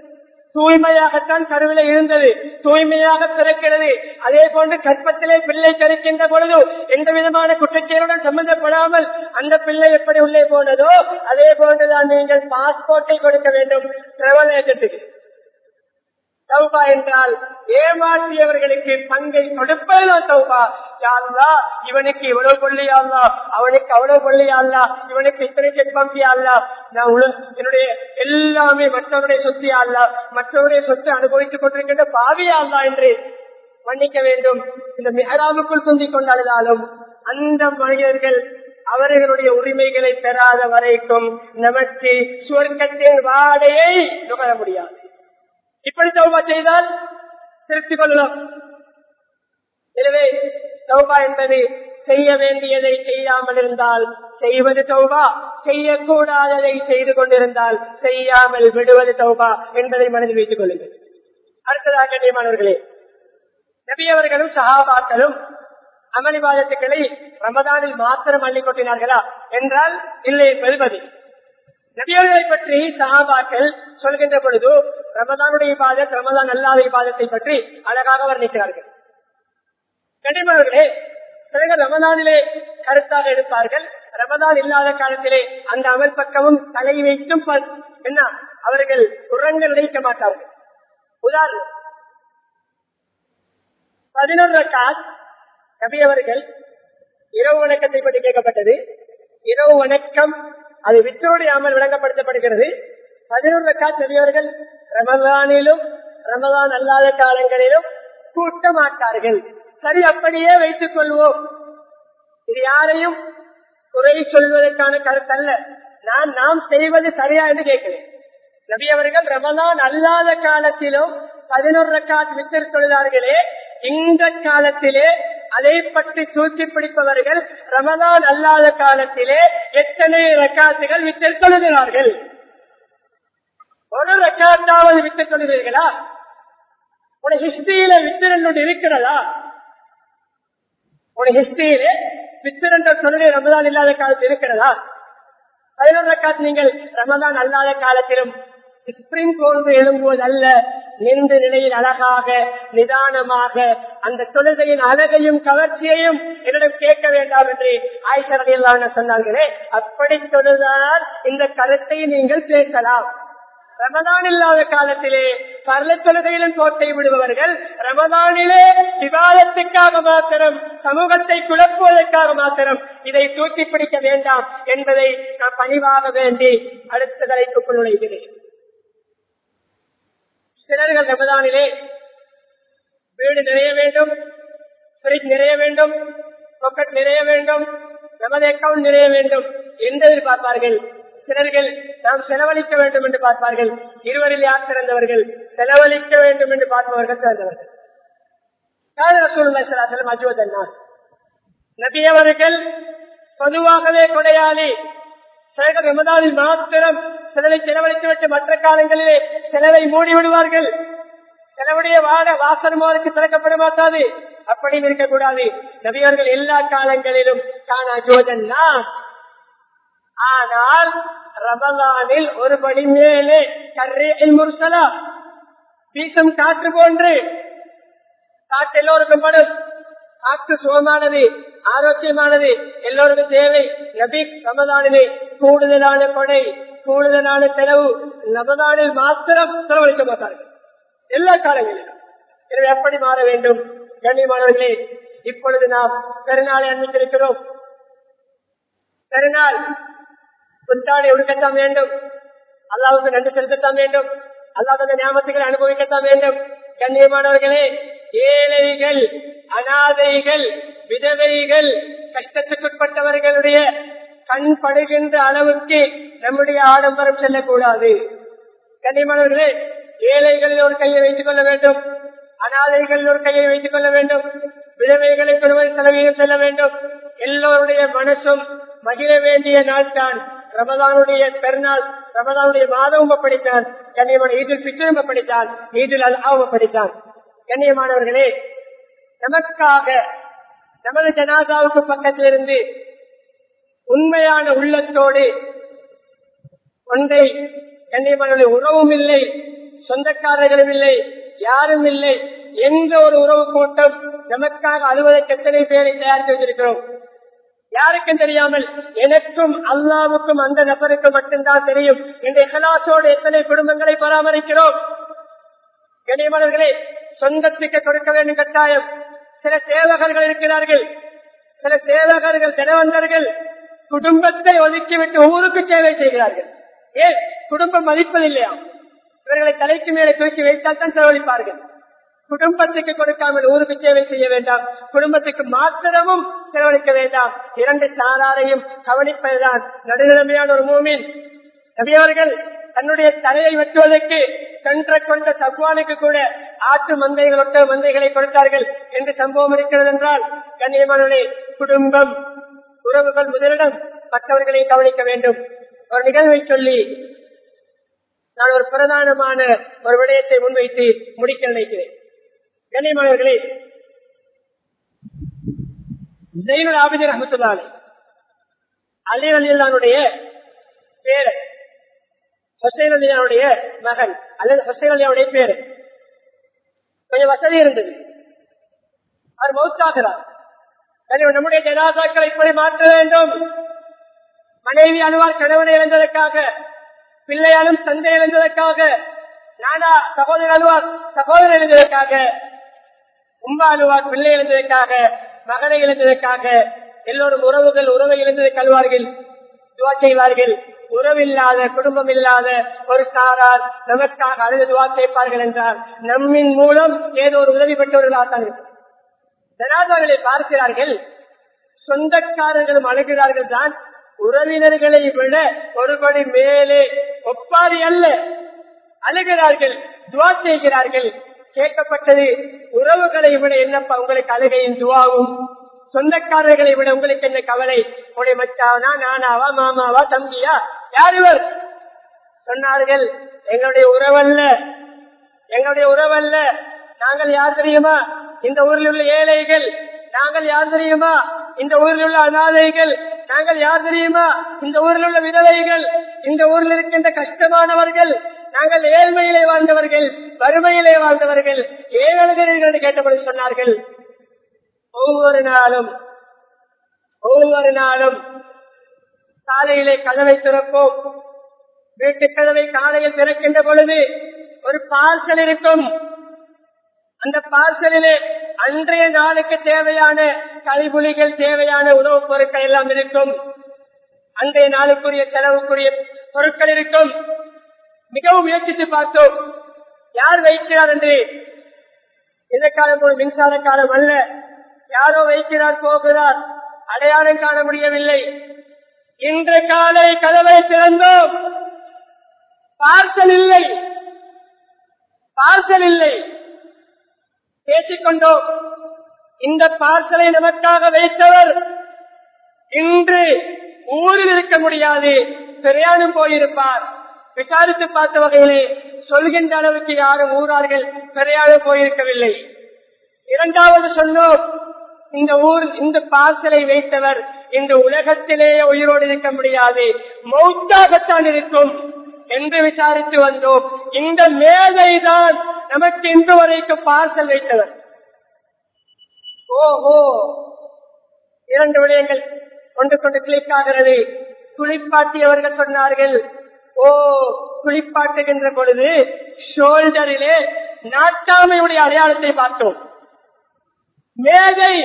[SPEAKER 1] தூய்மையாகத்தான் கருவில இருந்தது. தூய்மையாக பிறக்கிறது. அதே போன்று கற்பத்திலே பிள்ளை பிறக்கின்ற பொழுது எந்த விதமான குற்றச்செயலுடன் சம்பந்தப்படாமல் அந்த பிள்ளை எப்படி உள்ளே போனதோ அதே போன்றுதான் நீங்கள் பாஸ்போர்ட்டை கொடுக்க வேண்டும். டிராவல் ஏஜென்ட்டுக்கு தௌபா என்றால் ஏமாற்றியவர்களுக்கு பங்கை கொடுப்பதுதான் தௌபா. யாருலா இவனுக்கு இவ்வளவு கொள்ளையாள்லா அவனுக்கு அவ்வளவு கொள்ளையாள்லா இவனுக்கு இத்தனை செக் பம்பியாள்லா நான் உள்ள என்னுடைய எல்லாமே மற்றவருடைய சொத்து ஆள்லா மற்றவருடைய சொத்து அனுபவித்துக் கொண்டிருக்கின்ற பாவியாள்லா என்று மன்னிக்க வேண்டும். இந்த மெஹராவுக்குள் துந்திக் கொண்டாலும் அந்த மனிதர்கள் அவர்களுடைய உரிமைகளை பெறாத வரைக்கும் நமக்கு சுவர்க்கத்தின் வாடையை நுகர முடியாது. இப்படி தௌபா செய்தால் திருப்தி கொள்ளலாம். எனவே தௌபா என்பது செய்ய வேண்டியதை செய்யாமல் இருந்தால் செய்வது தௌபா செய்யக்கூடாததை செய்து கொண்டிருந்தால் செய்யாமல் விடுவது தௌபா என்பதை மனதில் வைத்துக் கொள்ளுங்கள். அடுத்ததாக கண்ணியமானவர்களே நபியவர்களும் சகாபாக்களும் அமளிவாதத்துக்களை ரமதானில் மாத்திரம் அள்ளி கொட்டினார்களா? என்றால் இல்லை என்பது பதில் நபியர்களை பற்றி சகாபாக்கள் சொல்கின்ற பொழுது ரமதானுடைய பாதத் ரமதான் அல்லாத பாதத்தை பற்றி அழகாக வர்ணிக்கிறார்கள். கண்டிப்பார்களே சிலர் ரமதானிலே கருத்தாக எடுப்பார்கள். ரமதான் இல்லாத காலத்திலே அந்த அமல் பக்கமும் தலை வைத்தும் என்ன? அவர்கள் குரங்கள் நினைக்க மாட்டார்கள். உதாரணம் பதினொன்று கால் நபி அவர்கள் இரவு வணக்கத்தை பற்றி கேட்கப்பட்டது. இரவு வணக்கம் அது வித்தருடைய அமல் விளங்கப்படுத்தப்படுகிறது. பதினொன்று காத் நபியவர்கள் ரமதானிலும் ரமதான் அல்லாத காலங்களிலும் கூட்ட மாட்டார்கள் சரி அப்படியே வைத்துக் கொள்வோம். இது யாரையும் குறை சொல்வதற்கான கருத்தல்ல. நான் நாம் செய்வது சரியா என்று கேட்கிறேன். நபி அவர்கள் ரமதான் அல்லாத காலத்திலும் பதினொரு ரக்காத் வித்தர் தொழுதார்களே இந்த காலத்திலே அதை பற்றி தூக்கி பிடிப்பவர்கள் ரமதான் அல்லாத காலத்திலே எத்தனை ரக்காத்துகள் வித்தர் தொழுகிறார்கள்? ஒரு ரக்காத்தாவது வித்தர் தொழுகிறீர்களா உன ஹிஸ்டரியில வித்திரன் இருக்கிறதா? உன ஹிஸ்டரியில வித்திரன் தொழுகை ரமதான் இல்லாத காலத்தில் இருக்கிறதா? பதினொரு ரக்காத் நீங்கள் ரமதான் அல்லாத காலத்திலும் ஸ்பிரிங் போன்று எழும்புவது அல்ல நின்ற நிலையில் அழகாக நிதானமாக அந்த தொழுகையின் அழகையும் கவர்ச்சியையும் என்னிடம் கேட்க வேண்டாம் என்று ஆயிஷரடியல்லான சொன்னார்களே அப்படி தொழுதால் இந்த கருத்தை நீங்கள் பேசலாம். ரமதான் இல்லாத காலத்திலே பரல தொழுகையிலும் கோட்டை விடுபவர்கள் ரமதானிலே விவாதத்துக்காக மாத்திரம் சமூகத்தை குழப்புவதற்காக மாத்திரம் இதை தூக்கி பிடிக்க வேண்டாம் என்பதை நான் பணிவாக வேண்டி அடுத்த தலைப்புக்குள் நுழைகிறேன். சிலர்கள் ரமதானிலே வீடு நிறைய வேண்டும் ஃப்ரிட்ஜ் நிறைய வேண்டும் பாக்கெட் நிறைய வேண்டும் நமது அக்கவுண்ட் நிறைய வேண்டும் என்று எதிர்பார்ப்பார்கள். சிலர்கள் நாம் செலவழிக்க வேண்டும் என்று பார்ப்பார்கள். இருவரில் யார் சிறந்தவர்கள்? செலவழிக்க வேண்டும் என்று பார்ப்பவர்கள் சிறந்தவர்கள். நபி அவர்கள் பொதுவாகவே கொடையாளி. சேகர் ரமதானில் மாத்திரம் செலவை செலவழித்துவிட்டு மற்ற காலங்களிலே செலவை மூடி விடுவார்கள். செலவுடைய வாட வாசனம் அவருக்கு திறக்கப்பட மாட்டாது அப்படியும் இருக்கக்கூடாது. நபியர்கள் எல்லா காலங்களிலும் காணா ஜோதன் ஆனால் ரமலானில் ஒரு படி மேலே கர்ரே முர்சலா. வீசம் காற்று போன்று. காற்று எல்லோருக்கும் படும் காற்று சுகமானது ஆரோக்கியமானது எல்லோருக்கும் தேவை. நபி ரமதானிலே கூடுதலான கொடை கூடுதலான செலவு ரமதானில் மாத்திரம் செலவழிக்க மாட்டார்கள். எல்லா காலங்களிலும். எனவே எப்படி மாற வேண்டும்? கண்ணியமானவர்களே இப்பொழுது நாம் பெருநாளை அன்பித்திருக்கிறோம் பெருநாள் புத்தாடை ஒடுக்கத்தான் வேண்டும். அல்லாவுக்கு நன்றி செலுத்தத்தான் வேண்டும். அல்லாத ஞாபகத்துக்களை அனுபவிக்கத்தான் வேண்டும். கண்ணியமானவர்களே ஏழைகள் அனாதைகள் விதவைகள் கஷ்டத்துக்குட்பட்டவர்களுடைய கண் படுகின்ற அளவுக்கு நம்முடைய ஆடம்பரம் செல்லக்கூடாது. கண்ணியமானவர்களே ஏழைகளில் ஒரு கையை வைத்துக் கொள்ள வேண்டும். அனாதைகளில் ஒரு கையை வைத்துக் கொள்ள வேண்டும். விதவைகளுக்கு ஒருவர் செலவையும் செல்ல வேண்டும். எல்லோருடைய மனசும் மகிழ வேண்டிய நாட்தான் ரமதானுடைய பெருநாள் ரமதானுடைய மாதமும் படித்தான். கண்ணியமான ஈதில் பிச்சரும் படித்தான். ஈதில் அல்லாவும் படித்தான். கண்ணியமானவர்களே நமக்காக நமது ஜனாதாவுக்கு பக்கத்திலிருந்து உண்மையான உள்ளத்தோடு ஒன்றை கண்ணியமானவர்கள் உறவும் இல்லை சொந்தக்காரர்களும் இல்லை யாரும் இல்லை. எந்த ஒரு உறவு கூட்டம் நமக்காக அலுவலக எத்தனை பேரை தயார் செய்திருக்கிறோம்? யாருக்கும் தெரியாமல் எனக்கும் அல்லாவுக்கும் அந்த நபருக்கு மட்டும்தான் தெரியும். இந்த இகலாசோடு எத்தனை குடும்பங்களை பராமரிக்கிறோம்? கனிமலர்களே சொந்தத்துக்கு கொடுக்க வேண்டும் கட்டாயம். சில சேவகர்கள் இருக்கிறார்கள். சில சேவகர்கள் தினவந்தர்கள் குடும்பத்தை ஒதுக்கிவிட்டு ஊருக்கு சேவை செய்கிறார்கள். ஏன்? குடும்பம் மதிப்பதில்லையா? இவர்களை தலைக்கு மேலே தூக்கி வைத்தால் தான் செலவழிப்பார்கள். குடும்பத்துக்கு கொடுக்காமல் ஊருக்கு சேவை செய்ய வேண்டாம். குடும்பத்துக்கு மாத்திரமும் செலவழிக்க வேண்டாம். இரண்டு சாராரையும் கவனிப்பதுதான் நடுநிலைமையான ஒரு மூமின். நபியவர்கள் தன்னுடைய தலையை வெட்டுவதற்கு சென்ற கொண்ட சப்வானுக்கு கூட ஆட்டு மந்தைகள் ஒட்ட மந்தைகளை கொடுத்தார்கள். என்று சம்பவம் இருக்கிறது என்றால் கண்ணியமானே குடும்பம் உறவுகள் முதலிடம் மற்றவர்களை கவனிக்க வேண்டும். ஒரு நிகழ்வை சொல்லி நான் ஒரு பிரதானமான ஒரு விடயத்தை முன்வைத்து முடிக்க நினைக்கிறேன். கண்ணியமானவர்களே ஜெயினுல் ஆபிதர் அஹமத்துல்லாலே அலி அலியல்லானுடைய பேரன் ஹொசைன் அலியானுடைய மகன் அல்லது ஹொசைன் அலியாவுடைய பேரன். கொஞ்சம் வசதி இருந்தது. அவர் மௌத்தாகிறார். நம்முடைய ஜனாதாக்களை இப்படி மாற்ற வேண்டும். மனைவி அணுவால் கணவனை இழந்ததற்காக பிள்ளையாலும் தந்தை இழந்ததற்காக நானா சகோதரர் அழுவார் சகோதரர் இழந்ததற்காக உம்மா அழுவார் பிள்ளை இழந்ததற்காக மகனை இழந்ததற்காக எல்லோரும் உறவுகள் உறவை இழந்ததை கல்வார்கள் துவா செய்வார்கள். உறவில்லாத குடும்பம் இல்லாத ஒரு சாரார் நமக்காக அழுது துவா செய்ப்பார்கள் என்றால் நம்மின் மூலம் ஏதோ ஒரு உதவி பெற்றவர்களாக ஜனாதாக்களை பார்க்கிறார்கள். சொந்தக்காரர்களும் அழுகிறார்கள் தான் உறவினர்களை விட ஒருபடி மேலே ஒப்பாரி அல்ல. அழுகிறார்கள் துவா செய்கிறார்கள். கேட்கப்பட்டது உறவுகளை விட என்னப்பா உங்களுக்கு அழுகையும் துவாவும்? சொந்தக்காரர்களை விட உங்களுக்கு என்ன கவலை? உடைய மச்சாவனா நானாவா மாமாவா தம்பியா? யார் இவர்? சொன்னார்கள் எங்களுடைய உறவல்ல. எங்களுடைய உறவல்ல. நாங்கள் யார் தெரியுமா? இந்த ஊரில் உள்ள ஏழைகள் நாங்கள் யார் தெரியுமா? இந்த ஊரில் உள்ள அனாதைகள் நாங்கள் யார் தெரியுமா? இந்த ஊரில் உள்ள விதவைகள் இந்த ஊரில் இருக்கின்ற கஷ்டமானவர்கள் நாங்கள் ஏழ்மையிலே வாழ்ந்தவர்கள் வறுமையிலே வாழ்ந்தவர்கள் ஏன் அழுகிறீர்கள் என்று கேட்டபடி சொன்னார்கள். ஒவ்வொரு நாளும் ஒவ்வொரு நாளும் காலையிலே கதவை திறப்போம். வீட்டு கதவை காலையில் திறக்கின்ற பொழுது ஒரு பார்சல் இருக்கும். அந்த பார்சலிலே அன்றைய நாளுக்கு தேவையான கழிவுளிகள் தேவையான உணவுப் பொருட்கள் எல்லாம் இருக்கும். அன்றைய நாளுக்குரிய செலவுக்குரிய பொருட்கள் இருக்கும். மிகவும் முயற்சித்து பார்த்தோம். யார் வைக்கிறார் என்று? எதிர்காலம் ஒரு மின்சார காலம் அல்ல. யாரோ வைக்கிறார் போகிறார். அடையாளம் காண முடியவில்லை. இன்று காலை கதவை திறந்தோம். பார்சல் இல்லை. பார்சல் இல்லை. பேசிக்கொண்டோம் இந்த பார்சலை நமக்காக வைத்தவர் இன்று ஊரில் இருக்க முடியாது. பிரயாணம் போயிருப்பார். விசாரித்து பார்த்த வகையிலே சொல்கின்ற அளவுக்கு யாரும் ஊரார்கள் பிரயாணம் போயிருக்கவில்லை. இரண்டாவது சொன்னோம் இந்த ஊர் இந்த பார்சலை வைத்தவர் இந்த உலகத்திலேயே உயிரோடு இருக்க முடியாது. மௌத்தாகத்தான் இருக்கும். என்று விசாரித்து வந்தோம். இந்த மேதை தான் நமக்கு இன்று வரைக்கும் பார்சல் வைத்தவர். ஓஹோ! இரண்டு விடயங்கள் கொண்டு கொண்டு கிளிக் ஆகிறது குளிப்பாட்டியவர்கள் சொன்னார்கள். ஓ குளிப்பாட்டுகின்ற பொழுது ஷோல்டரிலே நாட்டாமையுடைய அடையாளத்தை பார்த்தோம். மேதை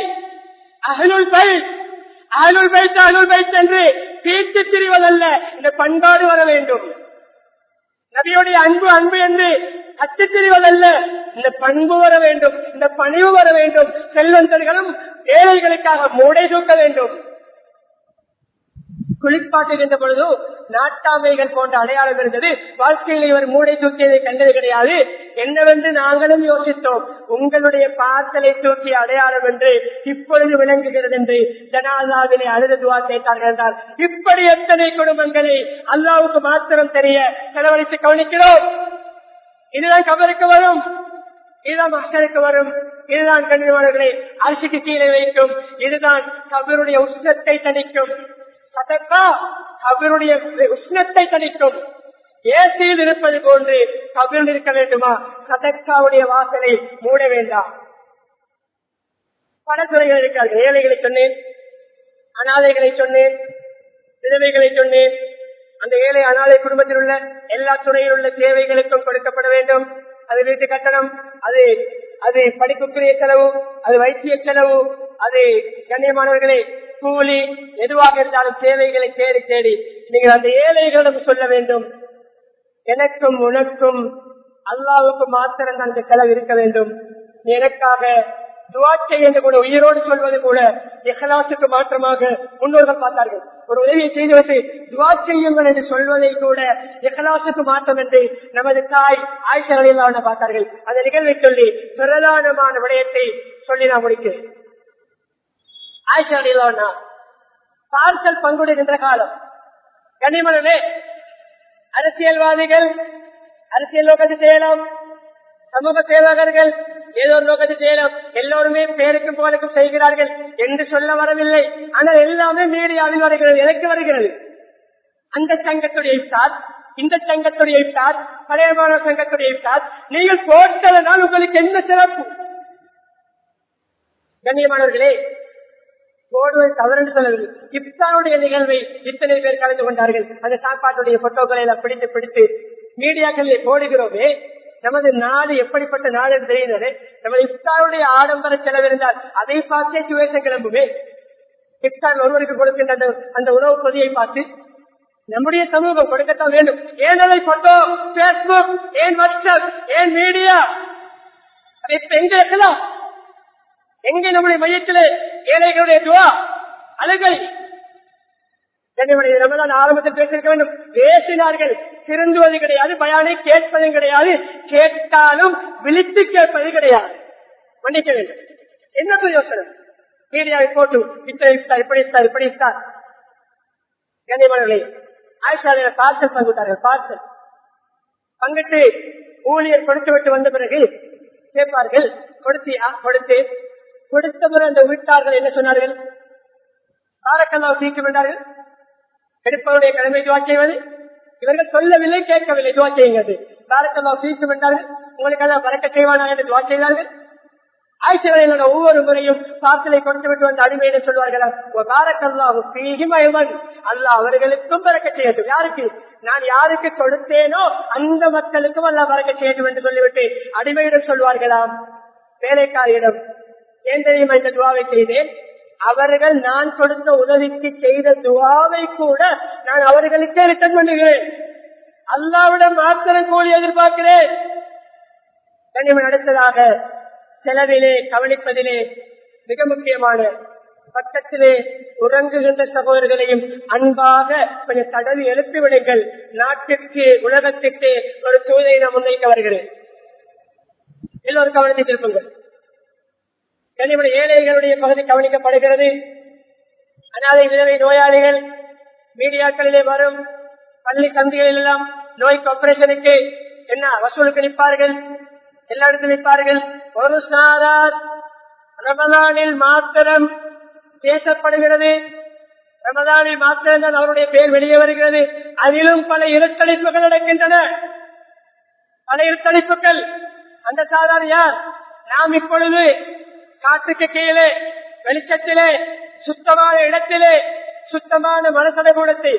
[SPEAKER 1] அகலுள் பைட் அகலுள் பைத் அகலுள் பைத் என்று பீட்டு திரிவதல்ல. இந்த பண்பாடு வர வேண்டும். நபியுடைய அன்பு அன்பு என்று அத்து இந்த பண்பு வர வேண்டும் இந்த பணிவு வர வேண்டும். செல்வந்தர்களும் ஏழைகளுக்காக மூடை தூக்க வேண்டும். குளிப்பாட்டுகின்ற பொழுதோ நாட்டாமைகள் போன்ற அடையாளம் இருந்தது. வாழ்க்கையில் இவர் மூளை தூக்கியதை கண்டது கிடையாது. என்னவென்று நாங்களும் யோசித்தோம். உங்களுடைய பார்த்தலை தூக்கிய அடையாளம் என்று இப்பொழுது விளங்குகிறது என்று ஜனாதாவினை அழுது துவா கேட்டார்கள் என்றால் இப்படி எத்தனை குடும்பங்களை அல்லாவுக்கு மாத்திரம் தெரிய செலவழித்து கவனிக்கிறோம்? இதுதான் கபருக்கு வரும். இதுதான் மஷருக்கு வரும். இதுதான் கண்ணியமானவர்களை அரிசிக்கு கீழே வைக்கும். இதுதான் கபருடைய உஷ்ணத்தை தணிக்கும். சதக்கா கபருடைய உஷ்ணத்தை தணிக்கும் ஏசியில் இருப்பது போன்று கபில் இருக்க வேண்டுமா? சதக்காவுடைய வாசலை மூட வேண்டாம். பணத்துறைகள் இருக்காது. ஏழைகளை சொன்னேன் அனாதைகளை சொன்னேன் விதவைகளை சொன்னேன். அந்த ஏழை அனாதை குடும்பத்தில் உள்ள எல்லா துறையில் உள்ள தேவைகளுக்கும் கொடுக்கப்பட வேண்டும். அது வீட்டு கட்டணம் அது அது படிப்புக்குரிய செலவு அது வைத்திய செலவு அது கண்ணியமானவர்களே கூலி எதுவாக இருந்தாலும் தேவைகளை தேடி தேடி நீங்கள் அந்த ஏழைகளிடம் சொல்ல வேண்டும். எனக்கும் உனக்கும் அல்லாவுக்கும் மாத்திரம் தான் இந்த செலவு இருக்க வேண்டும். எனக்காக துவாட்சை என்று கூட உயிரோடு சொல்வது கூட எஹலாசுக்கு மாற்றமாக முன்னோர்கள் பார்த்தார்கள். ஒரு உதவியை செய்துவிட்டு துவா செய்யுங்கள் என்று சொல்வதை கூட எஹலாசுக்கு மாற்றம் என்று நமது தாய் ஆய்ச்சலில் பார்த்தார்கள். அந்த நிகழ்வை சொல்லி பிரதானமான விடயத்தை சொல்லி நான் முடிக்கிறேன். ஆய்ச்சலில் பார்சல் பங்குடுகின்ற காலம். கனிமனமே அரசியல்வாதிகள் அரசியல் நோக்கத்தை செய்யலாம் சமூக சேவகர்கள் ஏதோ ஒரு நோக்கத்தை செய்யலாம் எல்லோருமே பேருக்கும் புகழுக்கும் செய்கிறார்கள் என்று சொல்ல வரவில்லை. ஆனால் எல்லாமே மீடியாவில் வருகிறது எனக்கு வருகிறது. அந்த சங்கத்துடைய இஃப்தார் இந்த சங்கத்துடைய இஃப்தார் பழைய மாணவர் சங்கத்துடைய இஃப்தார் நீங்கள் போட்டதனால் உங்களுக்கு என்ன சிறப்பு? கண்ணியமானவர்களே போடுவது தவறு சொல்லவில்லை. இப்தாருடைய நிகழ்வை இத்தனை பேர் கலந்து கொண்டார்கள். அந்த சாப்பாட்டுடைய போட்டோக்களை எல்லாம் பிடித்து பிடித்து மீடியாக்களில் போடுகிறோமே நமது நாடு எப்படிப்பட்ட நாடு என்று தெரிகிறது நமது இப்தாருடைய ஆடம்பர செலவிருந்தால் அதை பார்த்தே சுவேசம் கிளம்புமே. இப்தார் ஒருவருக்கு கொடுக்கின்ற அந்த அந்த உணவு பொதியை பார்த்து நம்முடைய சமூகம் கொடுக்கத்தான் வேண்டும். ஏன் அதை போட்டோ பேஸ்புக் ஏன் வாட்ஸ்அப் ஏன் மீடியா இப்ப எங்க இருக்கலாம் எங்கே நம்முடைய மையத்திலே ஏழைகளுடைய துவா? அழுகை. ரமதான் ஆரம்பத்தில் பேசியிருக்க வேண்டும். பேசினார்கள். திருந்துவது கிடையாது பயானை கேட்பதும் கிடையாது. கேட்டாலும் விழித்து கேட்பது கிடையாது. மன்னிக்க வேண்டும். என்ன பிரயோசனம்? மீடியாவை போட்டு இத்தனை இஃப்தார் இப்படி இஃப்தார் இப்படி இஃப்தார் கண்ணியமானவர்களே ஆயிஷாலையில பார்சல் பங்குட்டார்கள். பார்சல். பங்கிட்டு ஊழியர் கொடுத்து விட்டு வந்த பிறகு கேட்பார்கள் கொடுத்தியா? கொடுத்து கொடுத்த முறை அந்த வீட்டார்கள் என்ன சொன்னார்கள்? காரக்கல்லாவை தீர்க்க விட்டார்கள் எடுப்பவருடைய கடமை துவா செய்வது. இவர்கள் சொல்லவில்லை கேட்கவில்லை துவா செய்யுங்கிறது பாரக்கல்லா பீக்கும் விட்டார்கள் உங்களுக்கு எல்லாம் பறக்க செய்வானா என்று துவா செய்தார்கள். ஆய்ச்சவர்களோட ஒவ்வொரு முறையும் பார்சலை கொடுத்து விட்டு வந்த அடிமையிடம் சொல்வார்களாம் அல்ல அவர்களுக்கும் பறக்க செய்யட்டும். யாருக்கு? நான் யாருக்கு கொடுத்தேனோ அந்த மக்களுக்கும் அல்ல பறக்க செய்யட்டும் என்று சொல்லிவிட்டு அடிமையிடம் சொல்வார்களாம். வேலைக்காரியிடம் ஏன் தெரியுமா இந்த துவாவை செய்தேன்? அவர்கள் நான் கொடுத்த உதவிக்கு செய்த துவாவை கூட நான் அவர்களுக்கே ரிட்டர்ன் பண்ணுகிறேன். அல்லாவிடம் மாத்திரம் கூலி எதிர்பார்க்கிறேன். தனிமை அடுத்ததாக செலவிலே கவனிப்பதிலே மிக முக்கியமான பக்கத்திலே உறங்குகின்ற சகோதரர்களையும் அன்பாக கொஞ்சம் தடவி எழுப்பி விடுங்கள். நாட்டிற்கு உலகத்திற்கு ஒரு தூதை நான் முன்வைக்க வருகிறேன். எல்லோரும் கவனத்தை திருப்புங்கள். கனிமணி ஏழைகளுடைய பகுதி கவனிக்கப்படுகிறது. அனாதை விதவை நோயாளிகள் மீடியாக்களிலே வரும் பள்ளி சந்தைகளில் எல்லாம் நோய் ஆபரேஷனுக்கு என்ன வசூலுக்கு நிற்பார்கள்? எல்லா இடத்திலும் நிற்பார்கள். ஒரு சாரார் ரமதானில் மாத்திரம் பேசப்படுகிறது. ரமதானில் மாத்திரம் தான் அவருடைய பெயர் வெளியே வருகிறது. அதிலும் பல இருத்தளிப்புகள் நடக்கின்றன. பல இருத்தளிப்புகள் அந்த சாரார் யார்? நாம் இப்பொழுது காற்றுக்கு கீழே வெளிச்சத்திலே சுத்தமான இடத்திலே சுத்தமான மனசடகூடத்தை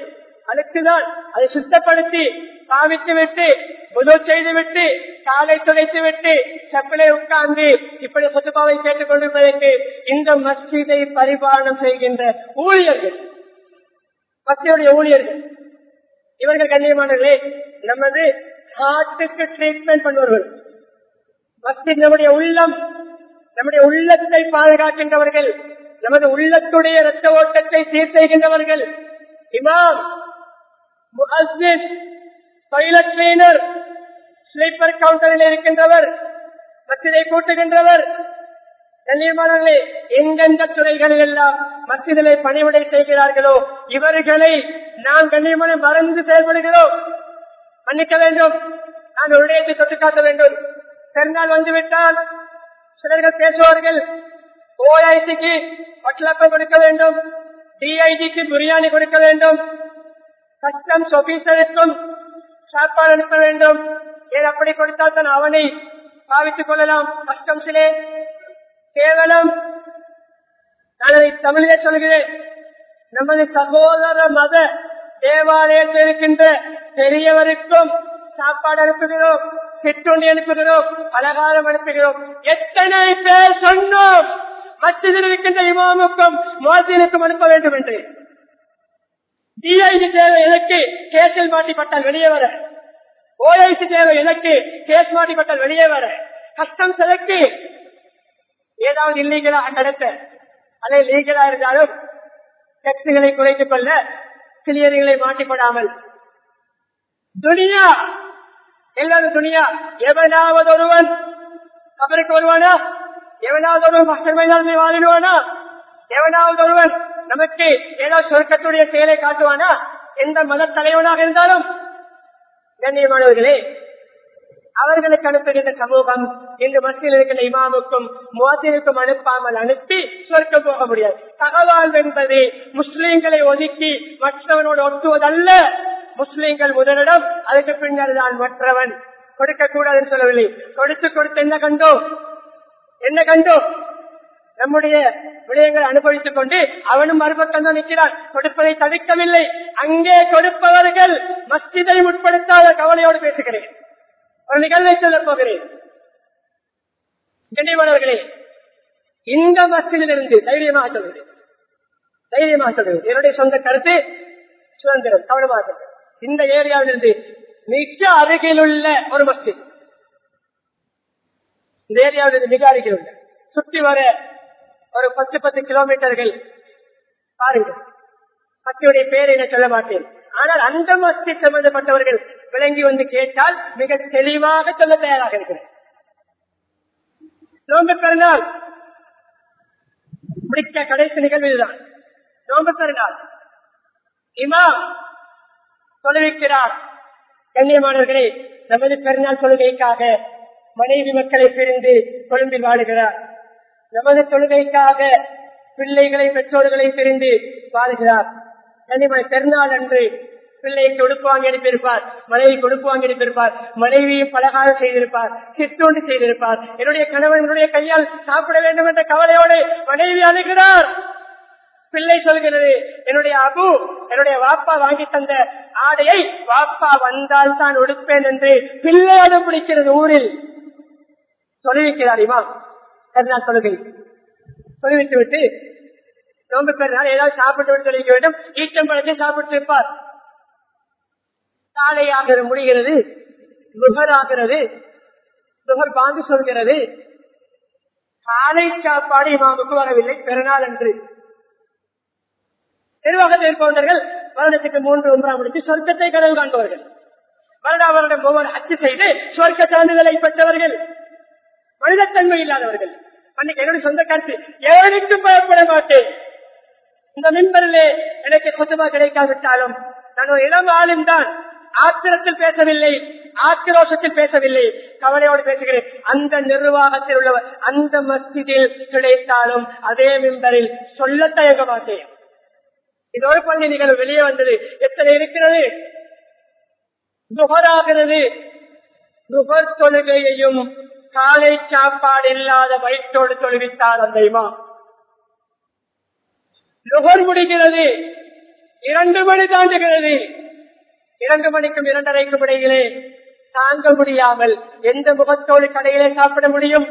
[SPEAKER 1] அதுக்குதான் அதை சுத்தப்படுத்தி பாவித்து விட்டு முதல் செய்து விட்டு காலை துடைத்து விட்டு செப்பலை உட்கார்ந்து இப்படி புதுப்பாவை கேட்டுக் கொண்டிருப்பதற்கு இந்த மஸ்ஜிதை பரிபாலனம் செய்கின்ற ஊழியர்கள். மஸ்ஜியுடைய ஊழியர்கள். இவர்கள் கண்ணியமானவர்களே நமது ஹார்ட்டுக்கு ட்ரீட்மெண்ட் பண்ணுவார்கள் மஸ்ஜித் நம்முடைய உள்ளம் நம்முடைய உள்ளத்தை பாதுகாக்கின்றவர்கள் நமது உள்ளத்துடைய ரத்த ஓட்டத்தை சீர் செய்கின்றவர்கள் இமாம் பைலட் ட்ரெயினர் ஸ்லீப்பர் கவுண்டரில் இருக்கின்றவர் மசிதை கூட்டுகின்றவர். கண்ணியமானவர்களே எந்தெந்த துறைகளில் எல்லாம் மசிதிலை பணிவிடை செய்கிறார்களோ இவர்களை நாம் கண்ணியமான மறந்து செயல்படுகிறோம் மன்னிக்க வேண்டும். நான் ஒரு தொட்டு காட்ட வேண்டும். பெருநாள் வந்துவிட்டால் சிலர்கள் பேசுவார்கள். ஓஐசிக்கு பட்லப்பம் கொடுக்க வேண்டும். டிஐஜிக்கு பிரியாணி கொடுக்க வேண்டும். கஸ்டம்ஸ் ஆபீசருக்கும் சாப்பாடு அனுப்ப வேண்டும். ஏன் அப்படி கொடுத்தால் தான் அவனை பாவித்துக் கொள்ளலாம். கஸ்டம்ஸிலே கேவலம். நான் அதை தமிழிலே சொல்கிறேன். நமது சகோதர மத தேவாலயத்தில் இருக்கின்ற பெரியவருக்கும் சாப்பாடு அனுப்புகிறோம் சிற்றுண்டி அனுப்புகிறோம் பலகாரம் அனுப்புகிறோம். எத்தனை பேர் சொன்னோம் மஸ்ஜிதில் இருக்கின்ற இமாமுக்கும் மோசினுக்கும் அனுப்ப வேண்டும் என்று. டிஐஜி தேவை எனக்கு கேஸில் மாட்டிப்பட்டால் வெளியே வர. ஓஐசி தேவை எனக்கு கேஸ் மாட்டிப்பட்டால் வெளியே வர. கஸ்டம்ஸ் எனக்கு ஏதாவது இல்லீகலாக நடத்த அதே லீகலா இருந்தாலும் டெக்ஸுகளை குறைத்துக் கொள்ள கிளியர்களை மாட்டிப்படாமல் துனியா எல்லாரும் துணியா. எவனாவது ஒருவன் அவருக்கு வருவானா? எவனாவது ஒருவன் மஸ்டர் மைதானத்தை வாழிடுவானா எவனாவது ஒருவன் நமக்கு ஏதாவது சொர்க்கத்துடைய செயலை காட்டுவானா? எந்த மத தலைவனாக இருந்தாலும். கண்ணியமானவர்களே அவர்களுக்கு அனுப்புகின்ற சமூகம் இந்த மசியில் இருக்கின்ற இமாமுக்கும் முவாத்திற்கும் அனுப்பாமல் அனுப்பி சொர்க்கம் போக முடியாது. தகவல் என்பது முஸ்லீம்களை ஒதுக்கி மற்றவனோடு ஒட்டுவதல்ல. முஸ்லீம்கள் முதலிடம் அதுக்கு பின்னர் தான் மற்றவன். கொடுக்க கூடாதுன்னு சொல்லவில்லை. கொடுத்து கொடுத்து என்ன கண்டோ என்ன கண்டோ நம்முடைய விடயங்களை அனுபவித்துக் கொண்டு அவனும் மறுபக்கம் தான் நிற்கிறான். கொடுப்பதை தவிர்க்கவில்லை அங்கே கொடுப்பவர்கள் மஸ்ஜிதை உட்படுத்தாத கவலையோடு பேசுகிறேன். ஒரு நிகழ்வை சொல்ல போகிறேன். கண்ணியமானவர்களே இந்த மஸ்ஜிதிலிருந்து தைரியமாக சொல்கிறேன் தைரியமாக சொல்கிறேன் என்னுடைய சொந்த கருத்து சுதந்திரம் கவனமாக இந்த ஏரியாவிலிருந்து மிக அருகில் உள்ள ஒரு மஸ்ஜித். இந்த ஏரியாவிலிருந்து மிக அருகில் உள்ள சுற்றி வர ஒரு பத்து பத்து கிலோமீட்டர்கள் பாருங்கள் மஸ்தியுடைய பேரை நான் சொல்ல மாட்டேன். ஆனால் அந்த மஸ்ஜித் சம்பந்தப்பட்டவர்கள் விளங்கி வந்து கேட்டால் மிக தெளிவாக சொல்ல தயாராக இருக்கிறேன். நோம்பு பெருநாள். முடிக்க கடைசி நிகழ்வு இதுதான் நோம்பு பெருநாள். இமாம் தொழுவிக்கிறார் கண்ணியமானவர்களே நமது பெருநாள் தொழுகைக்காக மனைவி மக்களை பிரிந்து கொழும்பில் வாழுகிறார். நமது தொழுகைக்காக பிள்ளைகளை பெற்றோர்களை பிரிந்து வாழுகிறார். கண்ணியமான பெருநாள் அன்று பிள்ளைக்கு உடுப்பு வாங்கி அனுப்பியிருப்பார் மனைவி கொடுப்பு வாங்கி எடுப்பிருப்பார் மனைவியும் பலகாரம் செய்திருப்பார் சித்தோண்டு செய்திருப்பார். என்னுடைய கணவன் என்னுடைய கையால் சாப்பிட வேண்டும் என்ற கவலையோடு மனைவி அணுகிறார் பிள்ளை சொல்கிறது என்னுடைய அபு என்னுடைய வாப்பா வாங்கி தந்த ஆடையை வாப்பா வந்தால் தான் உடுப்பேன் என்று பிள்ளையோடு பிடிக்கிறது ஊரில். தொழுவிக்கிறார் இமாம். கருநாள் தொழுகை சொல்லிவிட்டு விட்டு நோம்பு பெருநாள் ஏதாவது சாப்பிட்டு விட்டு தொழிக்க வேண்டும் ஈச்சம்பழத்தை சாப்பிட்டு இருப்பார். காலையாக முடிகிறது நுகர் ஆகிறது நுகர் பாங்கு சொல்கிறது. காலை சாப்பாடு இமாமுக்கு வரவில்லை பெருநாள் என்று நிர்வாகத்தில் இருப்பவர்கள் வருடத்துக்கு மூன்று ஒன்றாம் முடித்து சொர்க்கத்தை கனவு காண்பவர்கள். வருடா வருடம் ஒவ்வொரு ஹத்து செய்து சொர்க்க சான்றிதழை பெற்றவர்கள். மனிதத்தன்மை இல்லாதவர்கள். அன்னைக்கு என்னுடைய சொந்த கருத்து எவனுக்கும் பயப்பட மாட்டேன். இந்த மின்பரிலே எனக்கு கொத்தமா கிடைக்காவிட்டாலும் நான் ஒரு இளம் ஆளும் தான். ஆத்திரத்தில் பேசவில்லை ஆக்கிரோஷத்தில் பேசவில்லை. கவலையோடு பேசுகிறேன். அந்த நிர்வாகத்தில் உள்ளவர் அந்த மஸ்ஜிதில் கிடைத்தாலும் அதே மின்பரில் சொல்ல தயங்க மாட்டேன். இதோடு பள்ளி நிகழ்வு வெளியே வந்தது. எத்தனை இருக்கிறது? துகராகிறது துகர் தொழுகையையும் காலை சாப்பாடு இல்லாத வயிற்றோடு தொழுவித்தார் அந்த இமாம். நுகர் முடிகிறது. இரண்டு மணி தாண்டுகிறது. இரண்டு மணிக்கும் இரண்டரைக்கும் இடையிலே தாங்க முடியாமல் எந்த முகத்தோடு கடையிலே சாப்பிட முடியும்?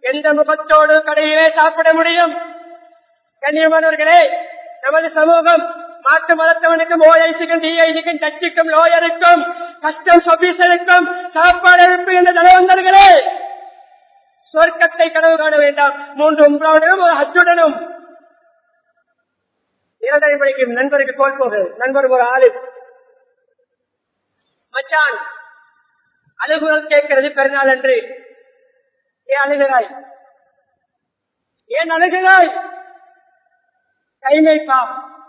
[SPEAKER 1] எந்த முகத்தோடு கடையிலே சாப்பிட முடியும்? கண்ணியமானவர்களே நமது சமூகம் மாட்டு மரத்தவனுக்கும் ஓஐசிக்கும் டிஐசிக்கும் டச்சுக்கும் லோயருக்கும் கஸ்டம்ஸ் ஆபீசருக்கும் சாப்பாடு அனுப்பு என்ற தலைவந்தர்களே சொர்க்கத்தை கனவு காண வேண்டாம். மூன்று உம்ராவுடனும் ஒரு ஹஜ்ஜுடனும். இரண்டரை மணிக்கு நண்பருக்கு கோல் போகுது நண்பர் ஒரு ஆளு மச்சான் அழுகுதல் கேட்கிறது பெருநாள் என்று ஏன் அழுகிறாய்? ஏன் அழுகிறாய்? கைமை பாம்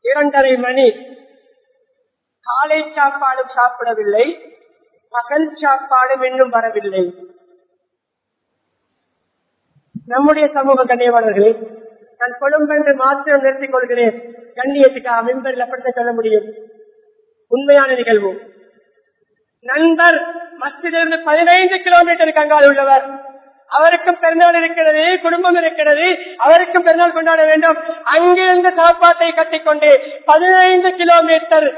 [SPEAKER 1] இரண்டரை மணி. காலை சாப்பாடும் சாப்பிடவில்லை. பகல் சாப்பாடும் இன்னும் வரவில்லை. நம்முடைய சமூக கண்ணியவாளர்களே நான் கொழும்பென்று மாத்திரம் நிறுத்திக் கொள்கிறேன். கண்ணியத்துக்காக மின்பரில் அப்படித்த சொல்ல முடியும். உண்மையான நிகழ்வு. நண்பர் மஸ்திலிருந்து பதினைந்து கிலோமீட்டருக்கு அங்கால் உள்ளவர். அவருக்கும் பெருநாள் இருக்கிறது குடும்பம் இருக்கிறது அவருக்கும் பெருநாள் கொண்டாட வேண்டும். அங்கிருந்து சாப்பாட்டை கட்டிக்கொண்டு பதினைந்து கிலோமீட்டர்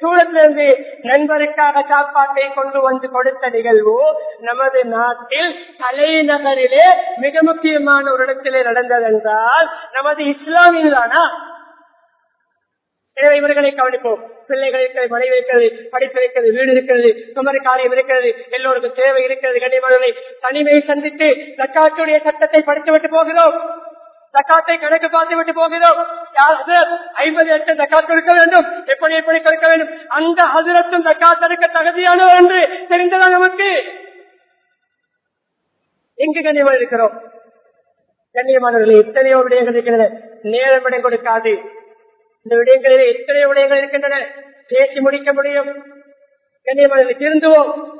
[SPEAKER 1] தூரத்திலிருந்து நண்பருக்காக சாப்பாட்டை கொண்டு வந்து கொடுத்த நிகழ்வு நமது நாட்டில் தலைநகரிலே மிக முக்கியமான ஒரு இடத்திலே நடந்ததென்றால் நமது இஸ்லாமில் தானா எனவே இவர்களை கவனிப்போம். பிள்ளைகள் இருக்கிறது மனைவி இருக்கிறது படிப்பு இருக்கிறது வீடு இருக்கிறது குமரி காரியம் இருக்கிறது எல்லோருக்கும் தேவை இருக்கிறது கண்டிப்பாக தனிமையை சந்தித்து தக்காத்துடைய சட்டத்தை படித்துவிட்டு போகிறோம். தக்காத்தை கணக்கு பார்த்து விட்டு போகிறோம் ஐம்பது லட்சம் தக்காத் கொடுக்க வேண்டும். எப்படி எப்படி கொடுக்க வேண்டும்? அந்த அதிரத்தும் தக்காத் எடுக்க தகுதியானவர் என்று தெரிந்ததா நமக்கு? எங்கு கண்ணியமாக இருக்கிறோம்? கண்ணியமானவர்களே எத்தனையோ விடயங்கள் இருக்கின்றன நேரம் விடம் கொடுக்காது. இந்த விடயங்களில் இருக்கிற விடயங்கள் இருக்கின்றன. பேசி முடிக்க முடியும். கண்ணியமான திருந்துவோம்.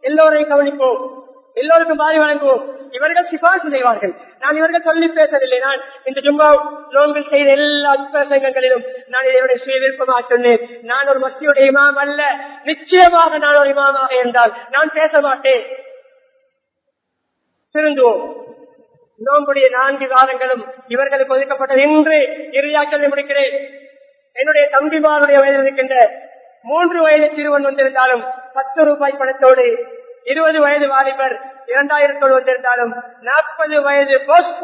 [SPEAKER 1] எல்லோரையும் கவனிப்போம். எல்லோருக்கும் பாரி வழங்குவோம். இவர்கள் சிபாசு செய்வார்கள். நான் இவர்கள் சொல்லி பேசவில்லை. நான் இந்த ஜும்பா நோன்பில் செய்த எல்லா பிரசங்கங்களிலும் நான் என்னுடைய சுய விருப்பமாக சொன்னேன். நான் ஒரு மஸ்தியுடைய இமாம் அல்ல. நிச்சயமாக நான் ஒரு இமாமாக இருந்தால் நான் பேச மாட்டேன். திருந்துவோம். நோம்புடைய நான்கு வாரங்களும் இவர்களுக்கு ஒதுக்கப்பட்டது என்று இறுதியாக்கல் முடிக்கிறேன். என்னுடைய தம்பிமாருடைய வயதில் இருக்கின்ற மூன்று வயது சிறுவன் வந்திருந்தாலும் பத்து ரூபாய் பணத்தோடு இருபது வயது வாலிபர் இரண்டாயிரத்தோடு வந்திருந்தாலும் நாற்பது வயது போஸ்ட்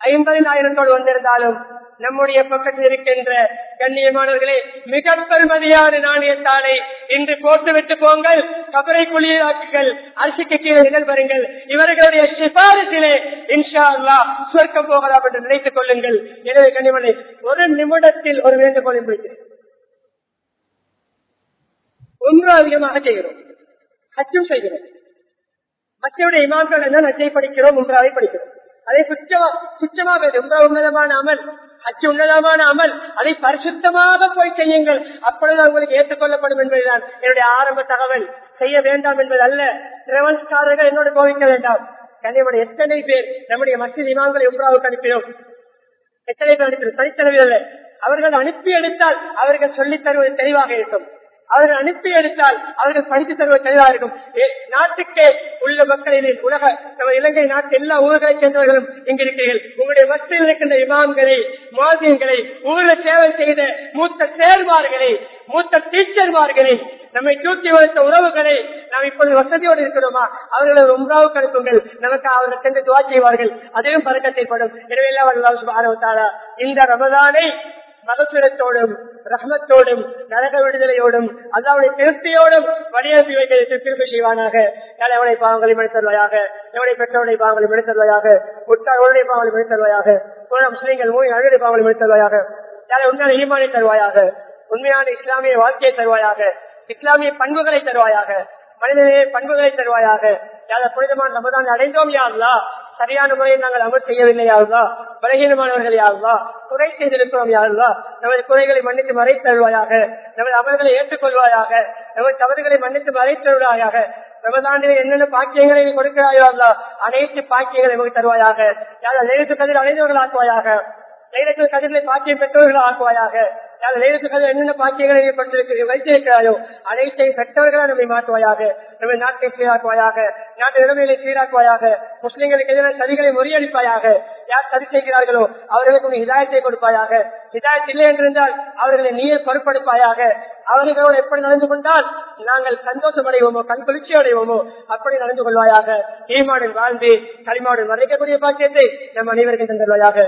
[SPEAKER 1] ஐம்பதினாயிரத்தோடு வந்திருந்தாலும் நம்முடைய பக்கத்தில் இருக்கின்ற கண்ணியமானவர்களே மிக பெருமதியான நாணயத்தாளை இன்று போட்டுவிட்டு போங்கள். கபரை குளிராக்குகள் அரிசிக்கு கீழே நிகழ்வருங்கள் இவர்களுடைய சிபாரிசிலே இன்ஷா அல்லா சொர்க்கம் போகலாம் என்று நினைத்துக் கொள்ளுங்கள். எனவே கண்ணியமனை ஒரு நிமிடத்தில் ஒரு வேண்டுகோளை முடிக்கிறேன் ஒன்று அதிகமாக செய்கிறோம். ஹச்சும் செய்கிறோம். மசியுடைய இமாம்கள் என்ன நச்சை படிக்கிறோம் உம்ராவை படிக்கிறோம். அதை சுற்றமா சுற்றமா ரொம்ப உன்னதமான அமல். அச்சு உன்னதமான அமல். அதை பரிசுத்தமாக போய் செய்யுங்கள். அப்பொழுது உங்களுக்கு ஏற்றுக்கொள்ளப்படும் என்பதுதான் என்னுடைய ஆரம்ப தகவல். செய்ய வேண்டாம் என்பது அல்ல. டிரவல்ஸ்காரர்கள் என்னோட கோவிக்க வேண்டாம். கனியோட எத்தனை பேர் நம்முடைய மசித் இமாம்களை உம்ராவுக்கு அனுப்பினோம். எத்தனை பேர் அனுப்பினோம்? தனித்தனவில் அல்ல. அவர்கள் அனுப்பி எடுத்தால் அவர்கள் சொல்லித் தருவது தெளிவாக இருக்கும். அவர்கள் அனுப்பி எடுத்தால் அவர்கள் படித்து தருவது தெளிவாக இருக்கும். நாட்டுக்கே உள்ள மக்களில் உலக நம்ம இலங்கை நாட்டு எல்லா ஊர்களைச் சேர்ந்தவர்களும் இங்கு இருக்கிறீர்கள் உங்களுடைய வசதியில் இருக்கின்ற இமாம்களை மாதியங்களை ஊரில் சேவை செய்த மூத்த சேர்மார்களை மூத்த டீச்சர்மார்களை நம்மை தூக்கி வைத்த உறவுகளை நாம் இப்பொழுது வசதியோடு இருக்கிறோமா? அவர்களை ஒரு உம்ராவுக்கு அனுப்புங்கள். நமக்கு அவர்கள் சென்று துவா செய்வார்கள். அதிலும் பறக்கத்தைப்படும் எனவே எல்லாம் அல்லாஹ் இந்த ரமதானை மகசுரத்தோடும் ரஹமத்தோடும் நரக விடுதலையோடும் அல்லாவுடைய திருப்தியோடும் வழியனுப்பி வைக்க திருப்பி செய்வானாக. யார் எவனை பாவங்களை மனிதர்வாயாக எவனை பெற்றவனை பாவங்களை மனிதர்வாயாக உற்றார்களுடைய பாவங்களை மனிதர்வாயாக முஸ்லீம்கள் மூணு அழுடைய பாவங்களை மனிதர்வாயாக யாரை உண்மையான ஈமானை தருவாயாக. உண்மையான இஸ்லாமிய வாழ்க்கையை தருவாயாக. இஸ்லாமிய பண்புகளை தருவாயாக. மனிதனே பண்புகளை தருவாயாக. யார புனிதமான ரமதான் அடைந்தோம் யாருலா? சரியான முறையில் நாங்கள் அமல் செய்யவில்லை யாருலா? பலகீனமானவர்கள் யாருலா? குறை செய்திருக்கிறோம் யாருலா? நமது குறைகளை மன்னித்து மறைத்தருவாயாக நமது அமல்களை ஏற்றுக்கொள்வாயாக. நமது தவறுகளை மன்னித்து மறைத்தருவாயாக ரமதானில் என்னென்ன பாக்கியங்களை நீ கொடுக்கிறாயோ அல்லா அனைத்து பாக்கியங்களை நமக்கு தருவாயாக. யார் நேரத்து கதிர் அடைந்தவர்கள் ஆக்குவாயாக லைலத்தில் கதிர்களை பாக்கியம் பெற்றவர்கள் ஆக்குவாயாக என்னென்ன பாக்கியங்களை நீ வைத்திருக்கிறாயோ அனைத்தையும் பெற்றவர்களாக நம்மை மாற்றுவாயாக நம்ம நாட்டை சீராக்குவாயாக நாட்டு நிலைமைகளை சீராக்குவாயாக முஸ்லிம்களுக்கு எதிரான சதிகளை முறியடிப்பாயாக யார் சதி செய்கிறார்களோ அவர்களுக்கு உன் கொடுப்பாயாக. ஹிதாயத் இல்லை என்றிருந்தால் அவர்களை நீயே பொறுப்படுப்பாயாக அவர்களோடு எப்படி நடந்து கொண்டால் நாங்கள் சந்தோஷம் அடைவோமோ கண் குளிர்ச்சி அடைவோமோ அப்படி நடந்து கொள்வாயாக. ஈமாடன் வாழ்ந்து களிமாடன் மறைக்கக்கூடிய பாக்கியத்தை நம் அனைவருக்கும் தந்துள்ளாயாக.